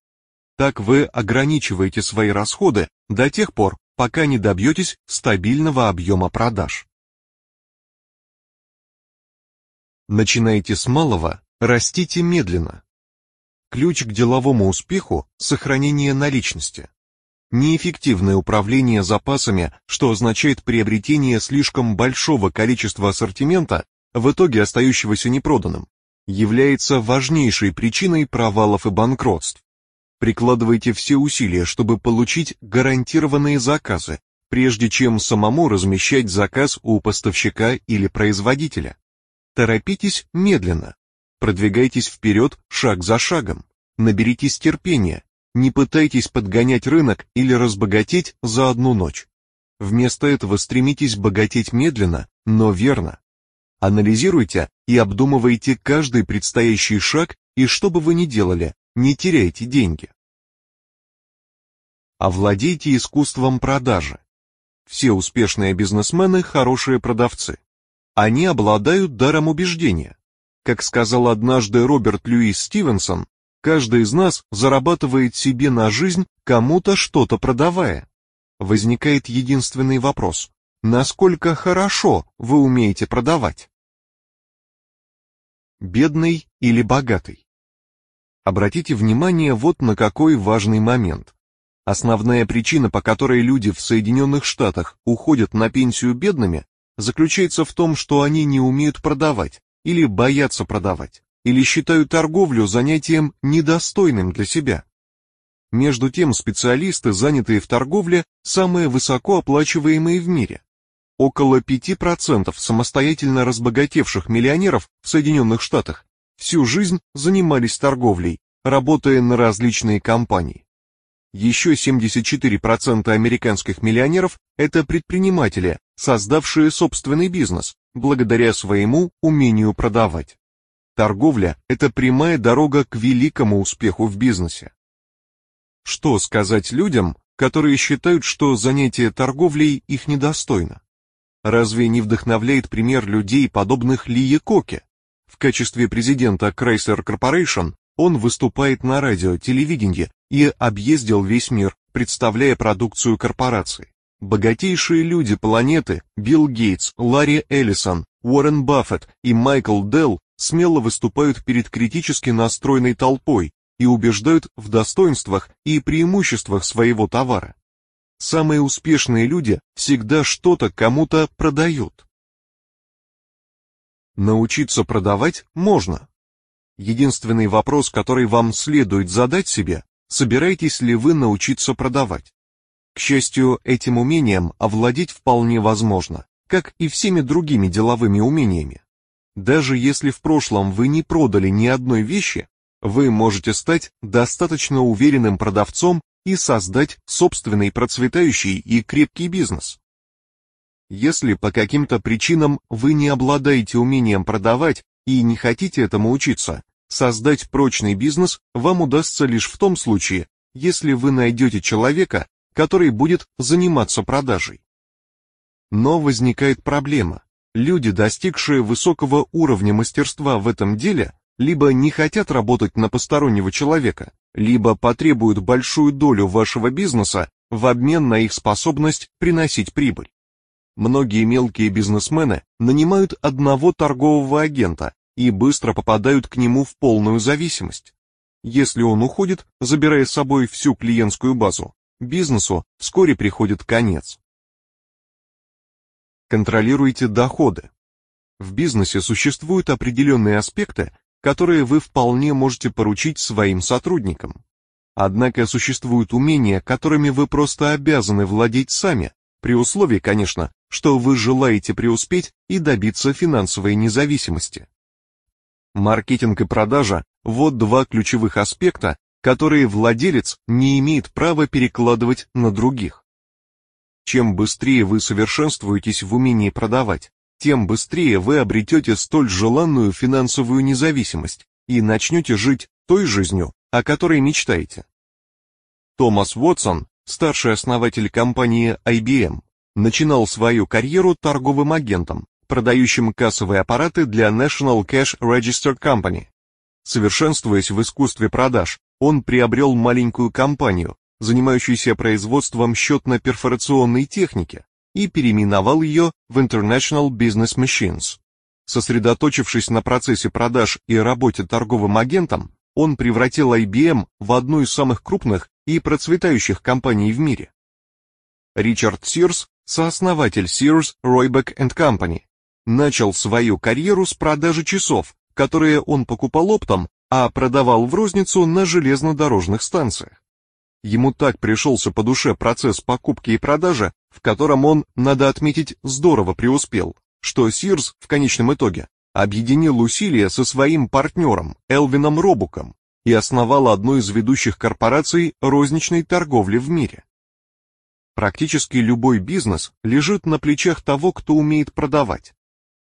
Так вы ограничиваете свои расходы до тех пор, пока не добьетесь стабильного объема продаж. Начинайте с малого, растите медленно. Ключ к деловому успеху – сохранение наличности. Неэффективное управление запасами, что означает приобретение слишком большого количества ассортимента, в итоге остающегося непроданным, является важнейшей причиной провалов и банкротств. Прикладывайте все усилия, чтобы получить гарантированные заказы, прежде чем самому размещать заказ у поставщика или производителя. Торопитесь медленно. Продвигайтесь вперед шаг за шагом. Наберитесь терпения. Не пытайтесь подгонять рынок или разбогатеть за одну ночь. Вместо этого стремитесь богатеть медленно, но верно. Анализируйте и обдумывайте каждый предстоящий шаг, и что бы вы ни делали, не теряйте деньги. Овладейте искусством продажи. Все успешные бизнесмены – хорошие продавцы. Они обладают даром убеждения. Как сказал однажды Роберт Льюис Стивенсон, каждый из нас зарабатывает себе на жизнь, кому-то что-то продавая. Возникает единственный вопрос. Насколько хорошо вы умеете продавать? Бедный или богатый? Обратите внимание вот на какой важный момент. Основная причина, по которой люди в Соединенных Штатах уходят на пенсию бедными, заключается в том, что они не умеют продавать, или боятся продавать, или считают торговлю занятием недостойным для себя. Между тем, специалисты, занятые в торговле, самые высокооплачиваемые в мире. Около 5% самостоятельно разбогатевших миллионеров в Соединенных Штатах всю жизнь занимались торговлей, работая на различные компании. Еще 74% американских миллионеров – это предприниматели, создавшие собственный бизнес, благодаря своему умению продавать. Торговля – это прямая дорога к великому успеху в бизнесе. Что сказать людям, которые считают, что занятие торговлей их недостойно? Разве не вдохновляет пример людей, подобных Лие Коке? В качестве президента Chrysler Corporation он выступает на радио, телевидении и объездил весь мир, представляя продукцию корпорации. Богатейшие люди планеты Билл Гейтс, Ларри Эллисон, Уоррен Баффет и Майкл Делл смело выступают перед критически настроенной толпой, и убеждают в достоинствах и преимуществах своего товара. Самые успешные люди всегда что-то кому-то продают. Научиться продавать можно. Единственный вопрос, который вам следует задать себе, собираетесь ли вы научиться продавать? К счастью, этим умением овладеть вполне возможно, как и всеми другими деловыми умениями. Даже если в прошлом вы не продали ни одной вещи, вы можете стать достаточно уверенным продавцом и создать собственный процветающий и крепкий бизнес. Если по каким-то причинам вы не обладаете умением продавать и не хотите этому учиться, создать прочный бизнес вам удастся лишь в том случае, если вы найдете человека, который будет заниматься продажей. Но возникает проблема. Люди, достигшие высокого уровня мастерства в этом деле, либо не хотят работать на постороннего человека, либо потребуют большую долю вашего бизнеса в обмен на их способность приносить прибыль. Многие мелкие бизнесмены нанимают одного торгового агента и быстро попадают к нему в полную зависимость. Если он уходит, забирая с собой всю клиентскую базу, бизнесу вскоре приходит конец. Контролируйте доходы. В бизнесе существуют определенные аспекты, которые вы вполне можете поручить своим сотрудникам. Однако существуют умения, которыми вы просто обязаны владеть сами, при условии, конечно, что вы желаете преуспеть и добиться финансовой независимости. Маркетинг и продажа – вот два ключевых аспекта, которые владелец не имеет права перекладывать на других. Чем быстрее вы совершенствуетесь в умении продавать, тем быстрее вы обретете столь желанную финансовую независимость и начнете жить той жизнью, о которой мечтаете. Томас Уотсон, старший основатель компании IBM, начинал свою карьеру торговым агентом, продающим кассовые аппараты для National Cash Register Company. Совершенствуясь в искусстве продаж, он приобрел маленькую компанию, занимающийся производством счетно-перфорационной техники, и переименовал ее в International Business Machines. Сосредоточившись на процессе продаж и работе торговым агентом, он превратил IBM в одну из самых крупных и процветающих компаний в мире. Ричард Сирс, сооснователь Sears, Roebuck Company, начал свою карьеру с продажи часов, которые он покупал оптом, а продавал в розницу на железнодорожных станциях. Ему так пришелся по душе процесс покупки и продажи, в котором он, надо отметить, здорово преуспел, что Сирс в конечном итоге объединил усилия со своим партнером Элвином Робуком и основал одну из ведущих корпораций розничной торговли в мире. Практически любой бизнес лежит на плечах того, кто умеет продавать.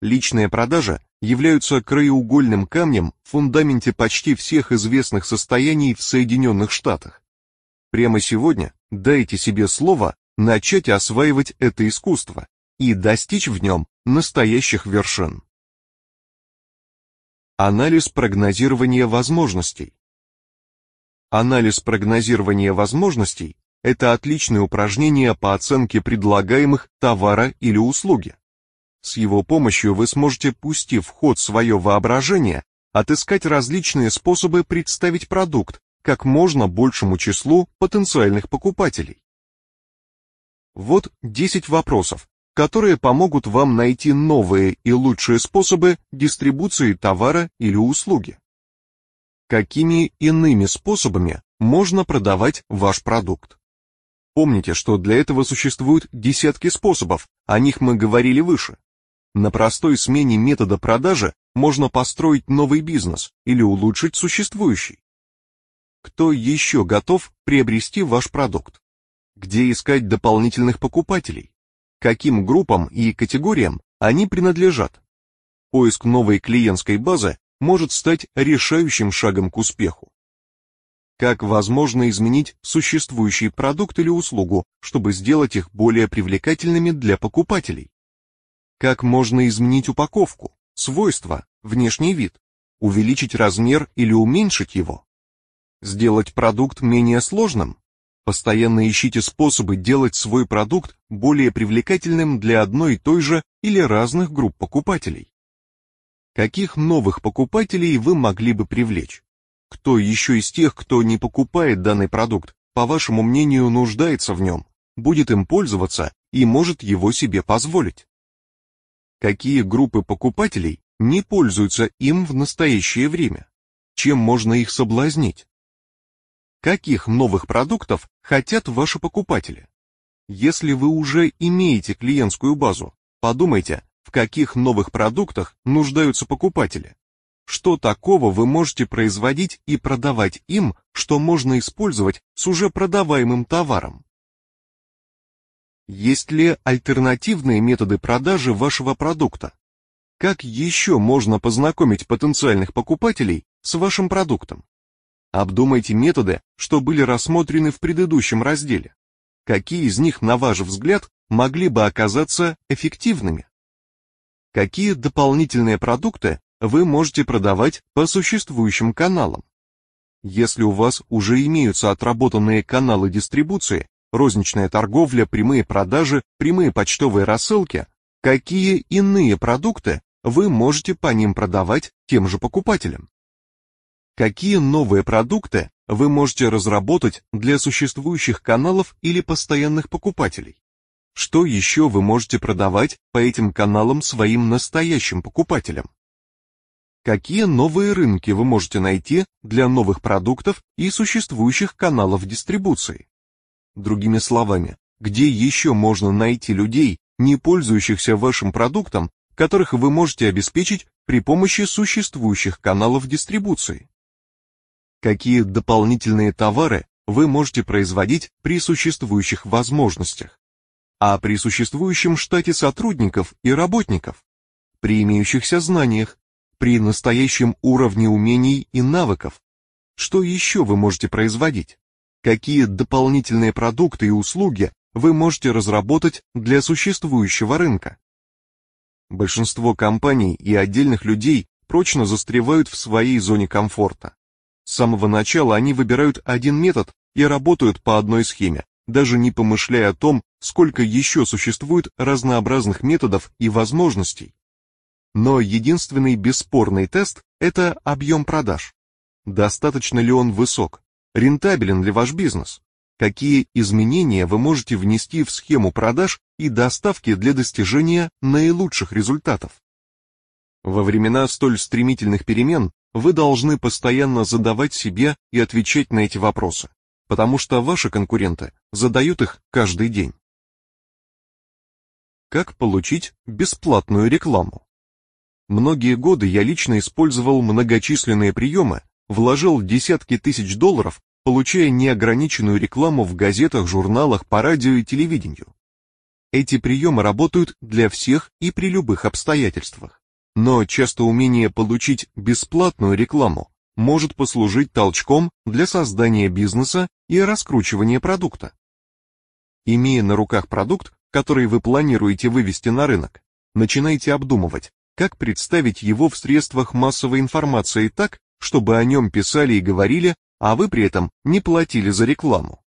Личные продажи являются краеугольным камнем в фундаменте почти всех известных состояний в Соединенных Штатах. Прямо сегодня дайте себе слово начать осваивать это искусство и достичь в нем настоящих вершин. Анализ прогнозирования возможностей. Анализ прогнозирования возможностей – это отличное упражнение по оценке предлагаемых товара или услуги. С его помощью вы сможете, пустив в ход свое воображение, отыскать различные способы представить продукт, как можно большему числу потенциальных покупателей. Вот 10 вопросов, которые помогут вам найти новые и лучшие способы дистрибуции товара или услуги. Какими иными способами можно продавать ваш продукт? Помните, что для этого существуют десятки способов, о них мы говорили выше. На простой смене метода продажи можно построить новый бизнес или улучшить существующий. Кто еще готов приобрести ваш продукт? Где искать дополнительных покупателей? Каким группам и категориям они принадлежат? Поиск новой клиентской базы может стать решающим шагом к успеху. Как возможно изменить существующий продукт или услугу, чтобы сделать их более привлекательными для покупателей? Как можно изменить упаковку, свойства, внешний вид, увеличить размер или уменьшить его? Сделать продукт менее сложным? Постоянно ищите способы делать свой продукт более привлекательным для одной и той же или разных групп покупателей. Каких новых покупателей вы могли бы привлечь? кто еще из тех, кто не покупает данный продукт, по вашему мнению, нуждается в нем, будет им пользоваться и может его себе позволить? Какие группы покупателей не пользуются им в настоящее время? Чем можно их соблазнить? Каких новых продуктов хотят ваши покупатели? Если вы уже имеете клиентскую базу, подумайте, каких новых продуктах нуждаются покупатели. Что такого вы можете производить и продавать им, что можно использовать с уже продаваемым товаром? Есть ли альтернативные методы продажи вашего продукта? Как еще можно познакомить потенциальных покупателей с вашим продуктом? Обдумайте методы, что были рассмотрены в предыдущем разделе. Какие из них, на ваш взгляд, могли бы оказаться эффективными? Какие дополнительные продукты вы можете продавать по существующим каналам? Если у вас уже имеются отработанные каналы дистрибуции, розничная торговля, прямые продажи, прямые почтовые рассылки, какие иные продукты вы можете по ним продавать тем же покупателям? Какие новые продукты вы можете разработать для существующих каналов или постоянных покупателей? Что еще вы можете продавать по этим каналам своим настоящим покупателям? Какие новые рынки вы можете найти для новых продуктов и существующих каналов дистрибуции? Другими словами, где еще можно найти людей, не пользующихся вашим продуктом, которых вы можете обеспечить при помощи существующих каналов дистрибуции? Какие дополнительные товары вы можете производить при существующих возможностях? А при существующем штате сотрудников и работников? При имеющихся знаниях? При настоящем уровне умений и навыков? Что еще вы можете производить? какие дополнительные продукты и услуги вы можете разработать для существующего рынка. Большинство компаний и отдельных людей прочно застревают в своей зоне комфорта. С самого начала они выбирают один метод и работают по одной схеме, даже не помышляя о том, сколько еще существует разнообразных методов и возможностей. Но единственный бесспорный тест – это объем продаж. Достаточно ли он высок? Рентабелен ли ваш бизнес? Какие изменения вы можете внести в схему продаж и доставки для достижения наилучших результатов? Во времена столь стремительных перемен вы должны постоянно задавать себе и отвечать на эти вопросы, потому что ваши конкуренты задают их каждый день. Как получить бесплатную рекламу? Многие годы я лично использовал многочисленные приемы, вложил десятки тысяч долларов, получая неограниченную рекламу в газетах, журналах, по радио и телевидению. Эти приемы работают для всех и при любых обстоятельствах. Но часто умение получить бесплатную рекламу может послужить толчком для создания бизнеса и раскручивания продукта. Имея на руках продукт, который вы планируете вывести на рынок, начинайте обдумывать, как представить его в средствах массовой информации так, чтобы о нем писали и говорили, а вы при этом не платили за рекламу.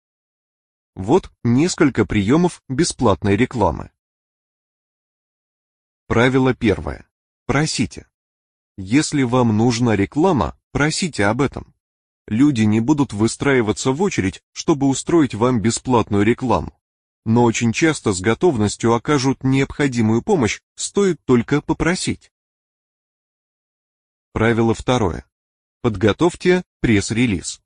Вот несколько приемов бесплатной рекламы. Правило первое. Просите. Если вам нужна реклама, просите об этом. Люди не будут выстраиваться в очередь, чтобы устроить вам бесплатную рекламу. Но очень часто с готовностью окажут необходимую помощь, стоит только попросить. Правило второе. Подготовьте пресс-релиз.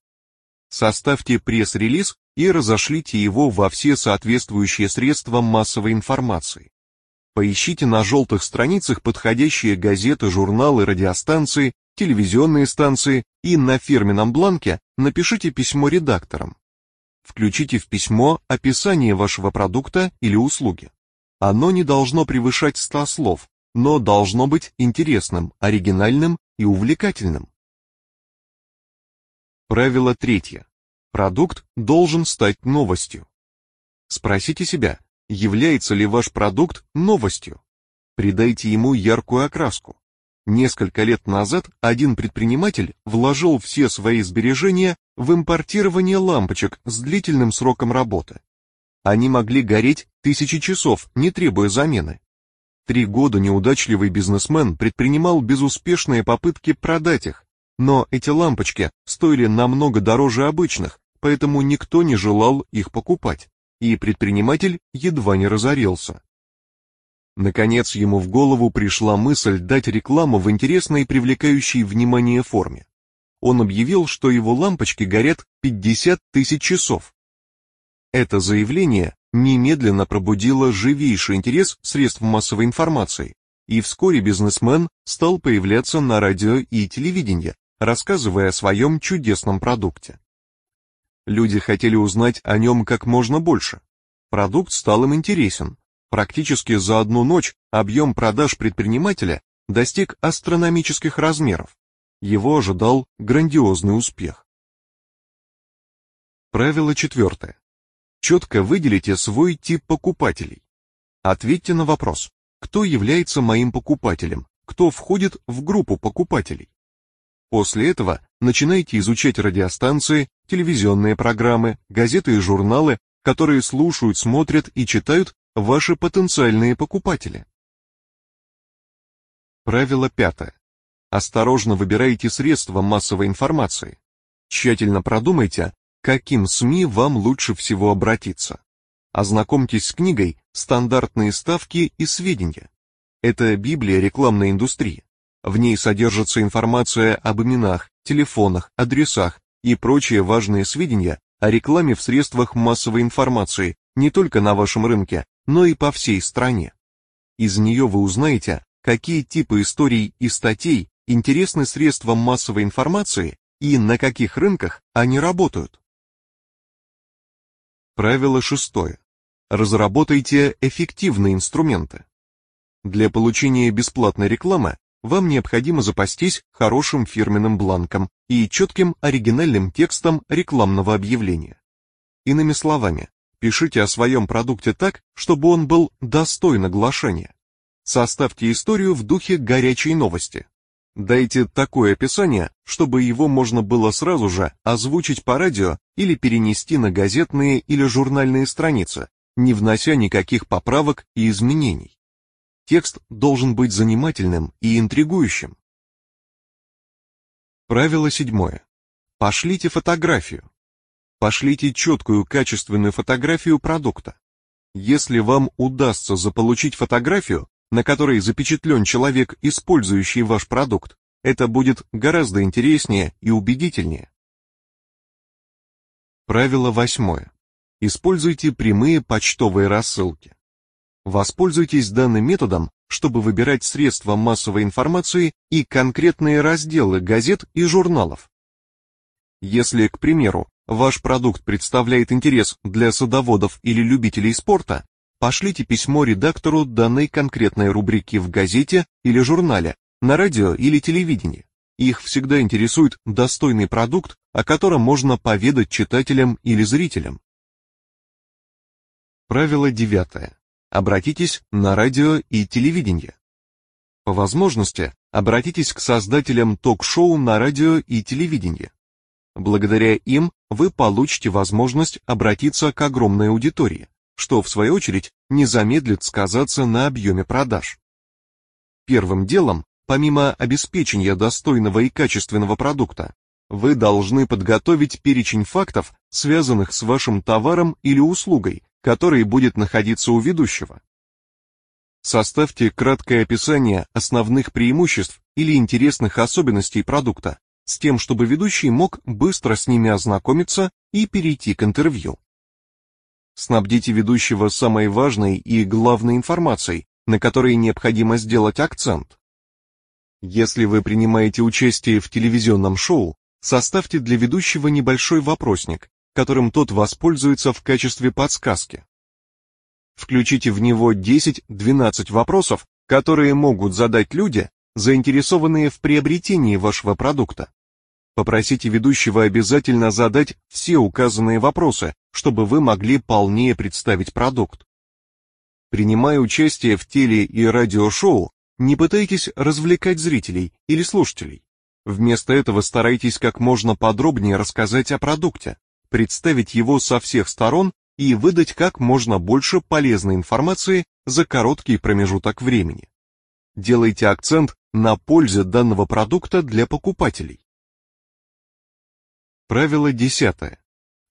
Составьте пресс-релиз и разошлите его во все соответствующие средства массовой информации. Поищите на желтых страницах подходящие газеты, журналы, радиостанции, телевизионные станции и на фирменном бланке напишите письмо редакторам. Включите в письмо описание вашего продукта или услуги. Оно не должно превышать 100 слов, но должно быть интересным, оригинальным и увлекательным. Правило третье. Продукт должен стать новостью. Спросите себя, является ли ваш продукт новостью? Придайте ему яркую окраску. Несколько лет назад один предприниматель вложил все свои сбережения в импортирование лампочек с длительным сроком работы. Они могли гореть тысячи часов, не требуя замены. Три года неудачливый бизнесмен предпринимал безуспешные попытки продать их, но эти лампочки стоили намного дороже обычных, поэтому никто не желал их покупать, и предприниматель едва не разорился. Наконец ему в голову пришла мысль дать рекламу в интересной и привлекающей внимание форме. Он объявил, что его лампочки горят 50 тысяч часов. Это заявление немедленно пробудило живейший интерес средств массовой информации, и вскоре бизнесмен стал появляться на радио и телевидении, рассказывая о своем чудесном продукте. Люди хотели узнать о нем как можно больше. Продукт стал им интересен, Практически за одну ночь объем продаж предпринимателя достиг астрономических размеров. Его ожидал грандиозный успех. Правило четвертое. Четко выделите свой тип покупателей. Ответьте на вопрос, кто является моим покупателем, кто входит в группу покупателей. После этого начинайте изучать радиостанции, телевизионные программы, газеты и журналы, которые слушают, смотрят и читают ваши потенциальные покупатели. Правило пятое. Осторожно выбирайте средства массовой информации. Тщательно продумайте, каким СМИ вам лучше всего обратиться. Ознакомьтесь с книгой «Стандартные ставки и сведения». Это Библия рекламной индустрии. В ней содержится информация об именах, телефонах, адресах и прочие важные сведения о рекламе в средствах массовой информации не только на вашем рынке, но и по всей стране. Из нее вы узнаете, какие типы историй и статей интересны средствам массовой информации и на каких рынках они работают. Правило шестое. Разработайте эффективные инструменты. Для получения бесплатной рекламы вам необходимо запастись хорошим фирменным бланком и четким оригинальным текстом рекламного объявления. Иными словами, Пишите о своем продукте так, чтобы он был достоин оглашения. Составьте историю в духе горячей новости. Дайте такое описание, чтобы его можно было сразу же озвучить по радио или перенести на газетные или журнальные страницы, не внося никаких поправок и изменений. Текст должен быть занимательным и интригующим. Правило седьмое. Пошлите фотографию. Пошлите четкую качественную фотографию продукта. Если вам удастся заполучить фотографию, на которой запечатлен человек, использующий ваш продукт, это будет гораздо интереснее и убедительнее. Правило восьмое. Используйте прямые почтовые рассылки. Воспользуйтесь данным методом, чтобы выбирать средства массовой информации и конкретные разделы газет и журналов. Если, к примеру, ваш продукт представляет интерес для садоводов или любителей спорта, пошлите письмо редактору данной конкретной рубрики в газете или журнале, на радио или телевидении. Их всегда интересует достойный продукт, о котором можно поведать читателям или зрителям. Правило девятое. Обратитесь на радио и телевидение. По возможности, обратитесь к создателям ток-шоу на радио и телевидении. Благодаря им вы получите возможность обратиться к огромной аудитории, что в свою очередь не замедлит сказаться на объеме продаж. Первым делом, помимо обеспечения достойного и качественного продукта, вы должны подготовить перечень фактов, связанных с вашим товаром или услугой, который будет находиться у ведущего. Составьте краткое описание основных преимуществ или интересных особенностей продукта, с тем, чтобы ведущий мог быстро с ними ознакомиться и перейти к интервью. Снабдите ведущего самой важной и главной информацией, на которой необходимо сделать акцент. Если вы принимаете участие в телевизионном шоу, составьте для ведущего небольшой вопросник, которым тот воспользуется в качестве подсказки. Включите в него 10-12 вопросов, которые могут задать люди, заинтересованные в приобретении вашего продукта. Попросите ведущего обязательно задать все указанные вопросы, чтобы вы могли полнее представить продукт. Принимая участие в теле- и радиошоу, не пытайтесь развлекать зрителей или слушателей. Вместо этого старайтесь как можно подробнее рассказать о продукте, представить его со всех сторон и выдать как можно больше полезной информации за короткий промежуток времени. Делайте акцент на пользе данного продукта для покупателей. Правило десятое.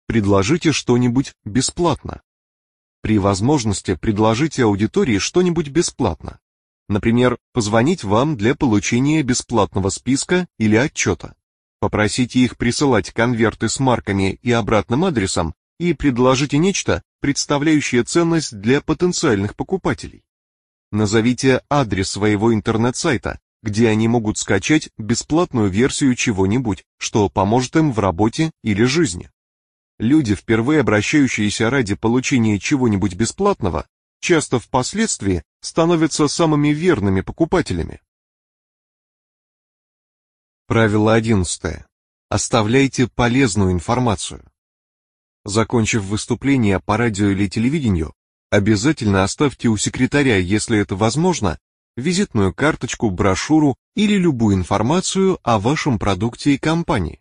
Предложите что-нибудь бесплатно. При возможности предложите аудитории что-нибудь бесплатно. Например, позвонить вам для получения бесплатного списка или отчета. Попросите их присылать конверты с марками и обратным адресом и предложите нечто, представляющее ценность для потенциальных покупателей. Назовите адрес своего интернет-сайта, где они могут скачать бесплатную версию чего-нибудь, что поможет им в работе или жизни. Люди, впервые обращающиеся ради получения чего-нибудь бесплатного, часто впоследствии становятся самыми верными покупателями. Правило 11. Оставляйте полезную информацию. Закончив выступление по радио или телевидению, обязательно оставьте у секретаря, если это возможно, визитную карточку, брошюру или любую информацию о вашем продукте и компании.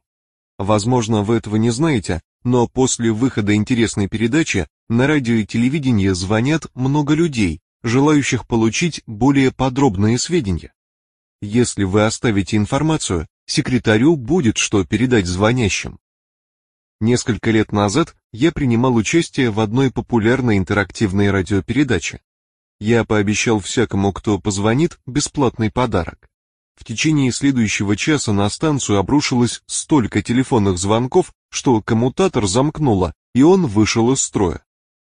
Возможно, вы этого не знаете, но после выхода интересной передачи на радио и телевидении звонят много людей, желающих получить более подробные сведения. Если вы оставите информацию, секретарю будет что передать звонящим. Несколько лет назад я принимал участие в одной популярной интерактивной радиопередаче. Я пообещал всякому, кто позвонит, бесплатный подарок. В течение следующего часа на станцию обрушилось столько телефонных звонков, что коммутатор замкнуло, и он вышел из строя.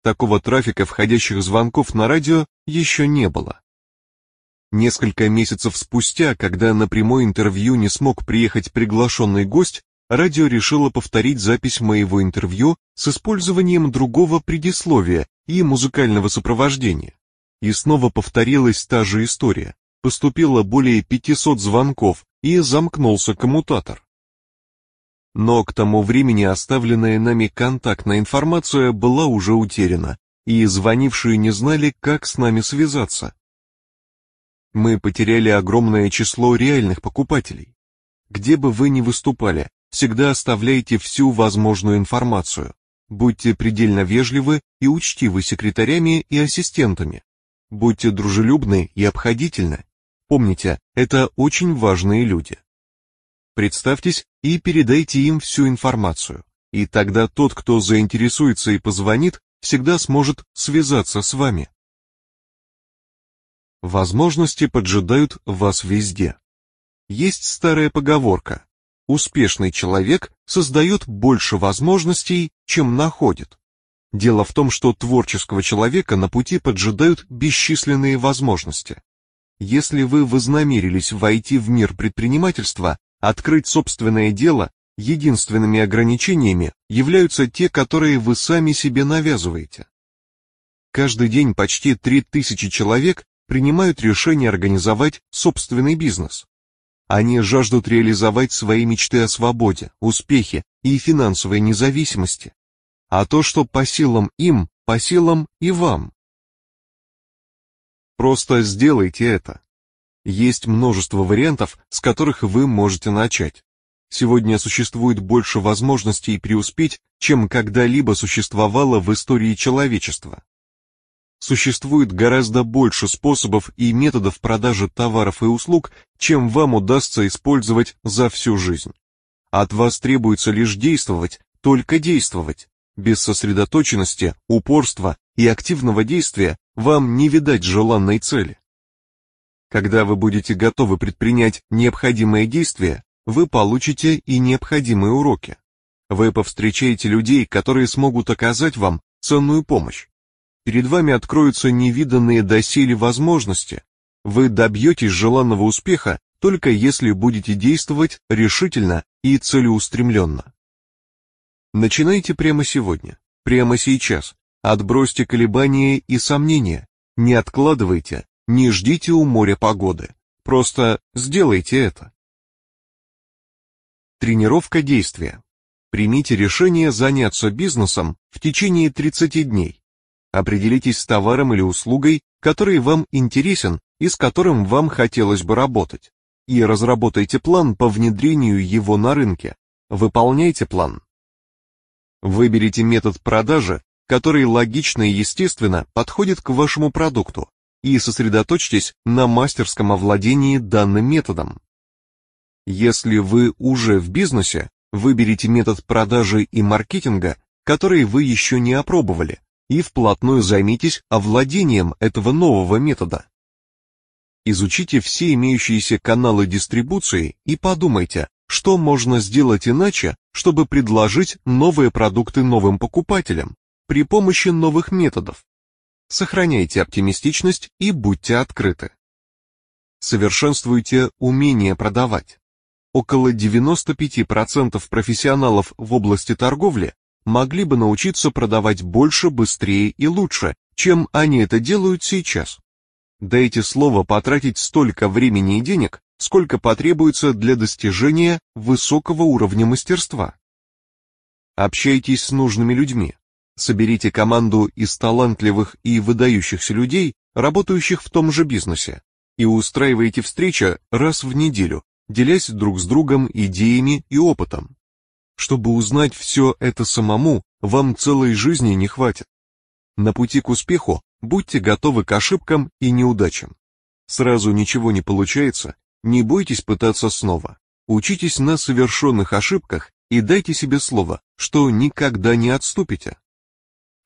Такого трафика входящих звонков на радио еще не было. Несколько месяцев спустя, когда на прямое интервью не смог приехать приглашенный гость, радио решило повторить запись моего интервью с использованием другого предисловия и музыкального сопровождения. И снова повторилась та же история. Поступило более 500 звонков, и замкнулся коммутатор. Но к тому времени оставленная нами контактная информация была уже утеряна, и звонившие не знали, как с нами связаться. Мы потеряли огромное число реальных покупателей. Где бы вы ни выступали, всегда оставляйте всю возможную информацию. Будьте предельно вежливы и учтивы секретарями и ассистентами. Будьте дружелюбны и обходительны. Помните, это очень важные люди. Представьтесь и передайте им всю информацию, и тогда тот, кто заинтересуется и позвонит, всегда сможет связаться с вами. Возможности поджидают вас везде. Есть старая поговорка «Успешный человек создает больше возможностей, чем находит». Дело в том, что творческого человека на пути поджидают бесчисленные возможности. Если вы вознамерились войти в мир предпринимательства, открыть собственное дело, единственными ограничениями являются те, которые вы сами себе навязываете. Каждый день почти 3000 человек принимают решение организовать собственный бизнес. Они жаждут реализовать свои мечты о свободе, успехе и финансовой независимости а то, что по силам им, по силам и вам. Просто сделайте это. Есть множество вариантов, с которых вы можете начать. Сегодня существует больше возможностей преуспеть, чем когда-либо существовало в истории человечества. Существует гораздо больше способов и методов продажи товаров и услуг, чем вам удастся использовать за всю жизнь. От вас требуется лишь действовать, только действовать, без сосредоточенности, упорства и активного действия вам не видать желанной цели. Когда вы будете готовы предпринять необходимые действия, вы получите и необходимые уроки. Вы повстречаете людей, которые смогут оказать вам ценную помощь. Перед вами откроются невиданные доселе возможности. Вы добьетесь желанного успеха только если будете действовать решительно и целеустремленно. Начинайте прямо сегодня, прямо сейчас. Отбросьте колебания и сомнения. Не откладывайте, не ждите у моря погоды. Просто сделайте это. Тренировка действия. Примите решение заняться бизнесом в течение 30 дней. Определитесь с товаром или услугой, который вам интересен и с которым вам хотелось бы работать. И разработайте план по внедрению его на рынке. Выполняйте план. Выберите метод продажи, который логично и естественно подходит к вашему продукту, и сосредоточьтесь на мастерском овладении данным методом. Если вы уже в бизнесе, Выберите метод продажи и маркетинга, который вы еще не опробовали, и вплотную займитесь овладением этого нового метода. Изучите все имеющиеся каналы дистрибуции и подумайте, что можно сделать иначе, чтобы предложить новые продукты новым покупателям при помощи новых методов. Сохраняйте оптимистичность и будьте открыты. Совершенствуйте умение продавать. Около 95% профессионалов в области торговли могли бы научиться продавать больше, быстрее и лучше, чем они это делают сейчас. Дайте слово потратить столько времени и денег, сколько потребуется для достижения высокого уровня мастерства. Общайтесь с нужными людьми. Соберите команду из талантливых и выдающихся людей, работающих в том же бизнесе, и устраивайте встречи раз в неделю, делясь друг с другом идеями и опытом. Чтобы узнать все это самому, вам целой жизни не хватит. На пути к успеху будьте готовы к ошибкам и неудачам. Сразу ничего не получается, не бойтесь пытаться снова. Учитесь на совершенных ошибках и дайте себе слово, что никогда не отступите.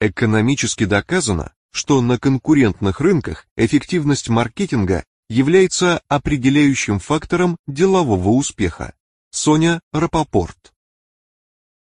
Экономически доказано, что на конкурентных рынках эффективность маркетинга является определяющим фактором делового успеха. Соня Рапопорт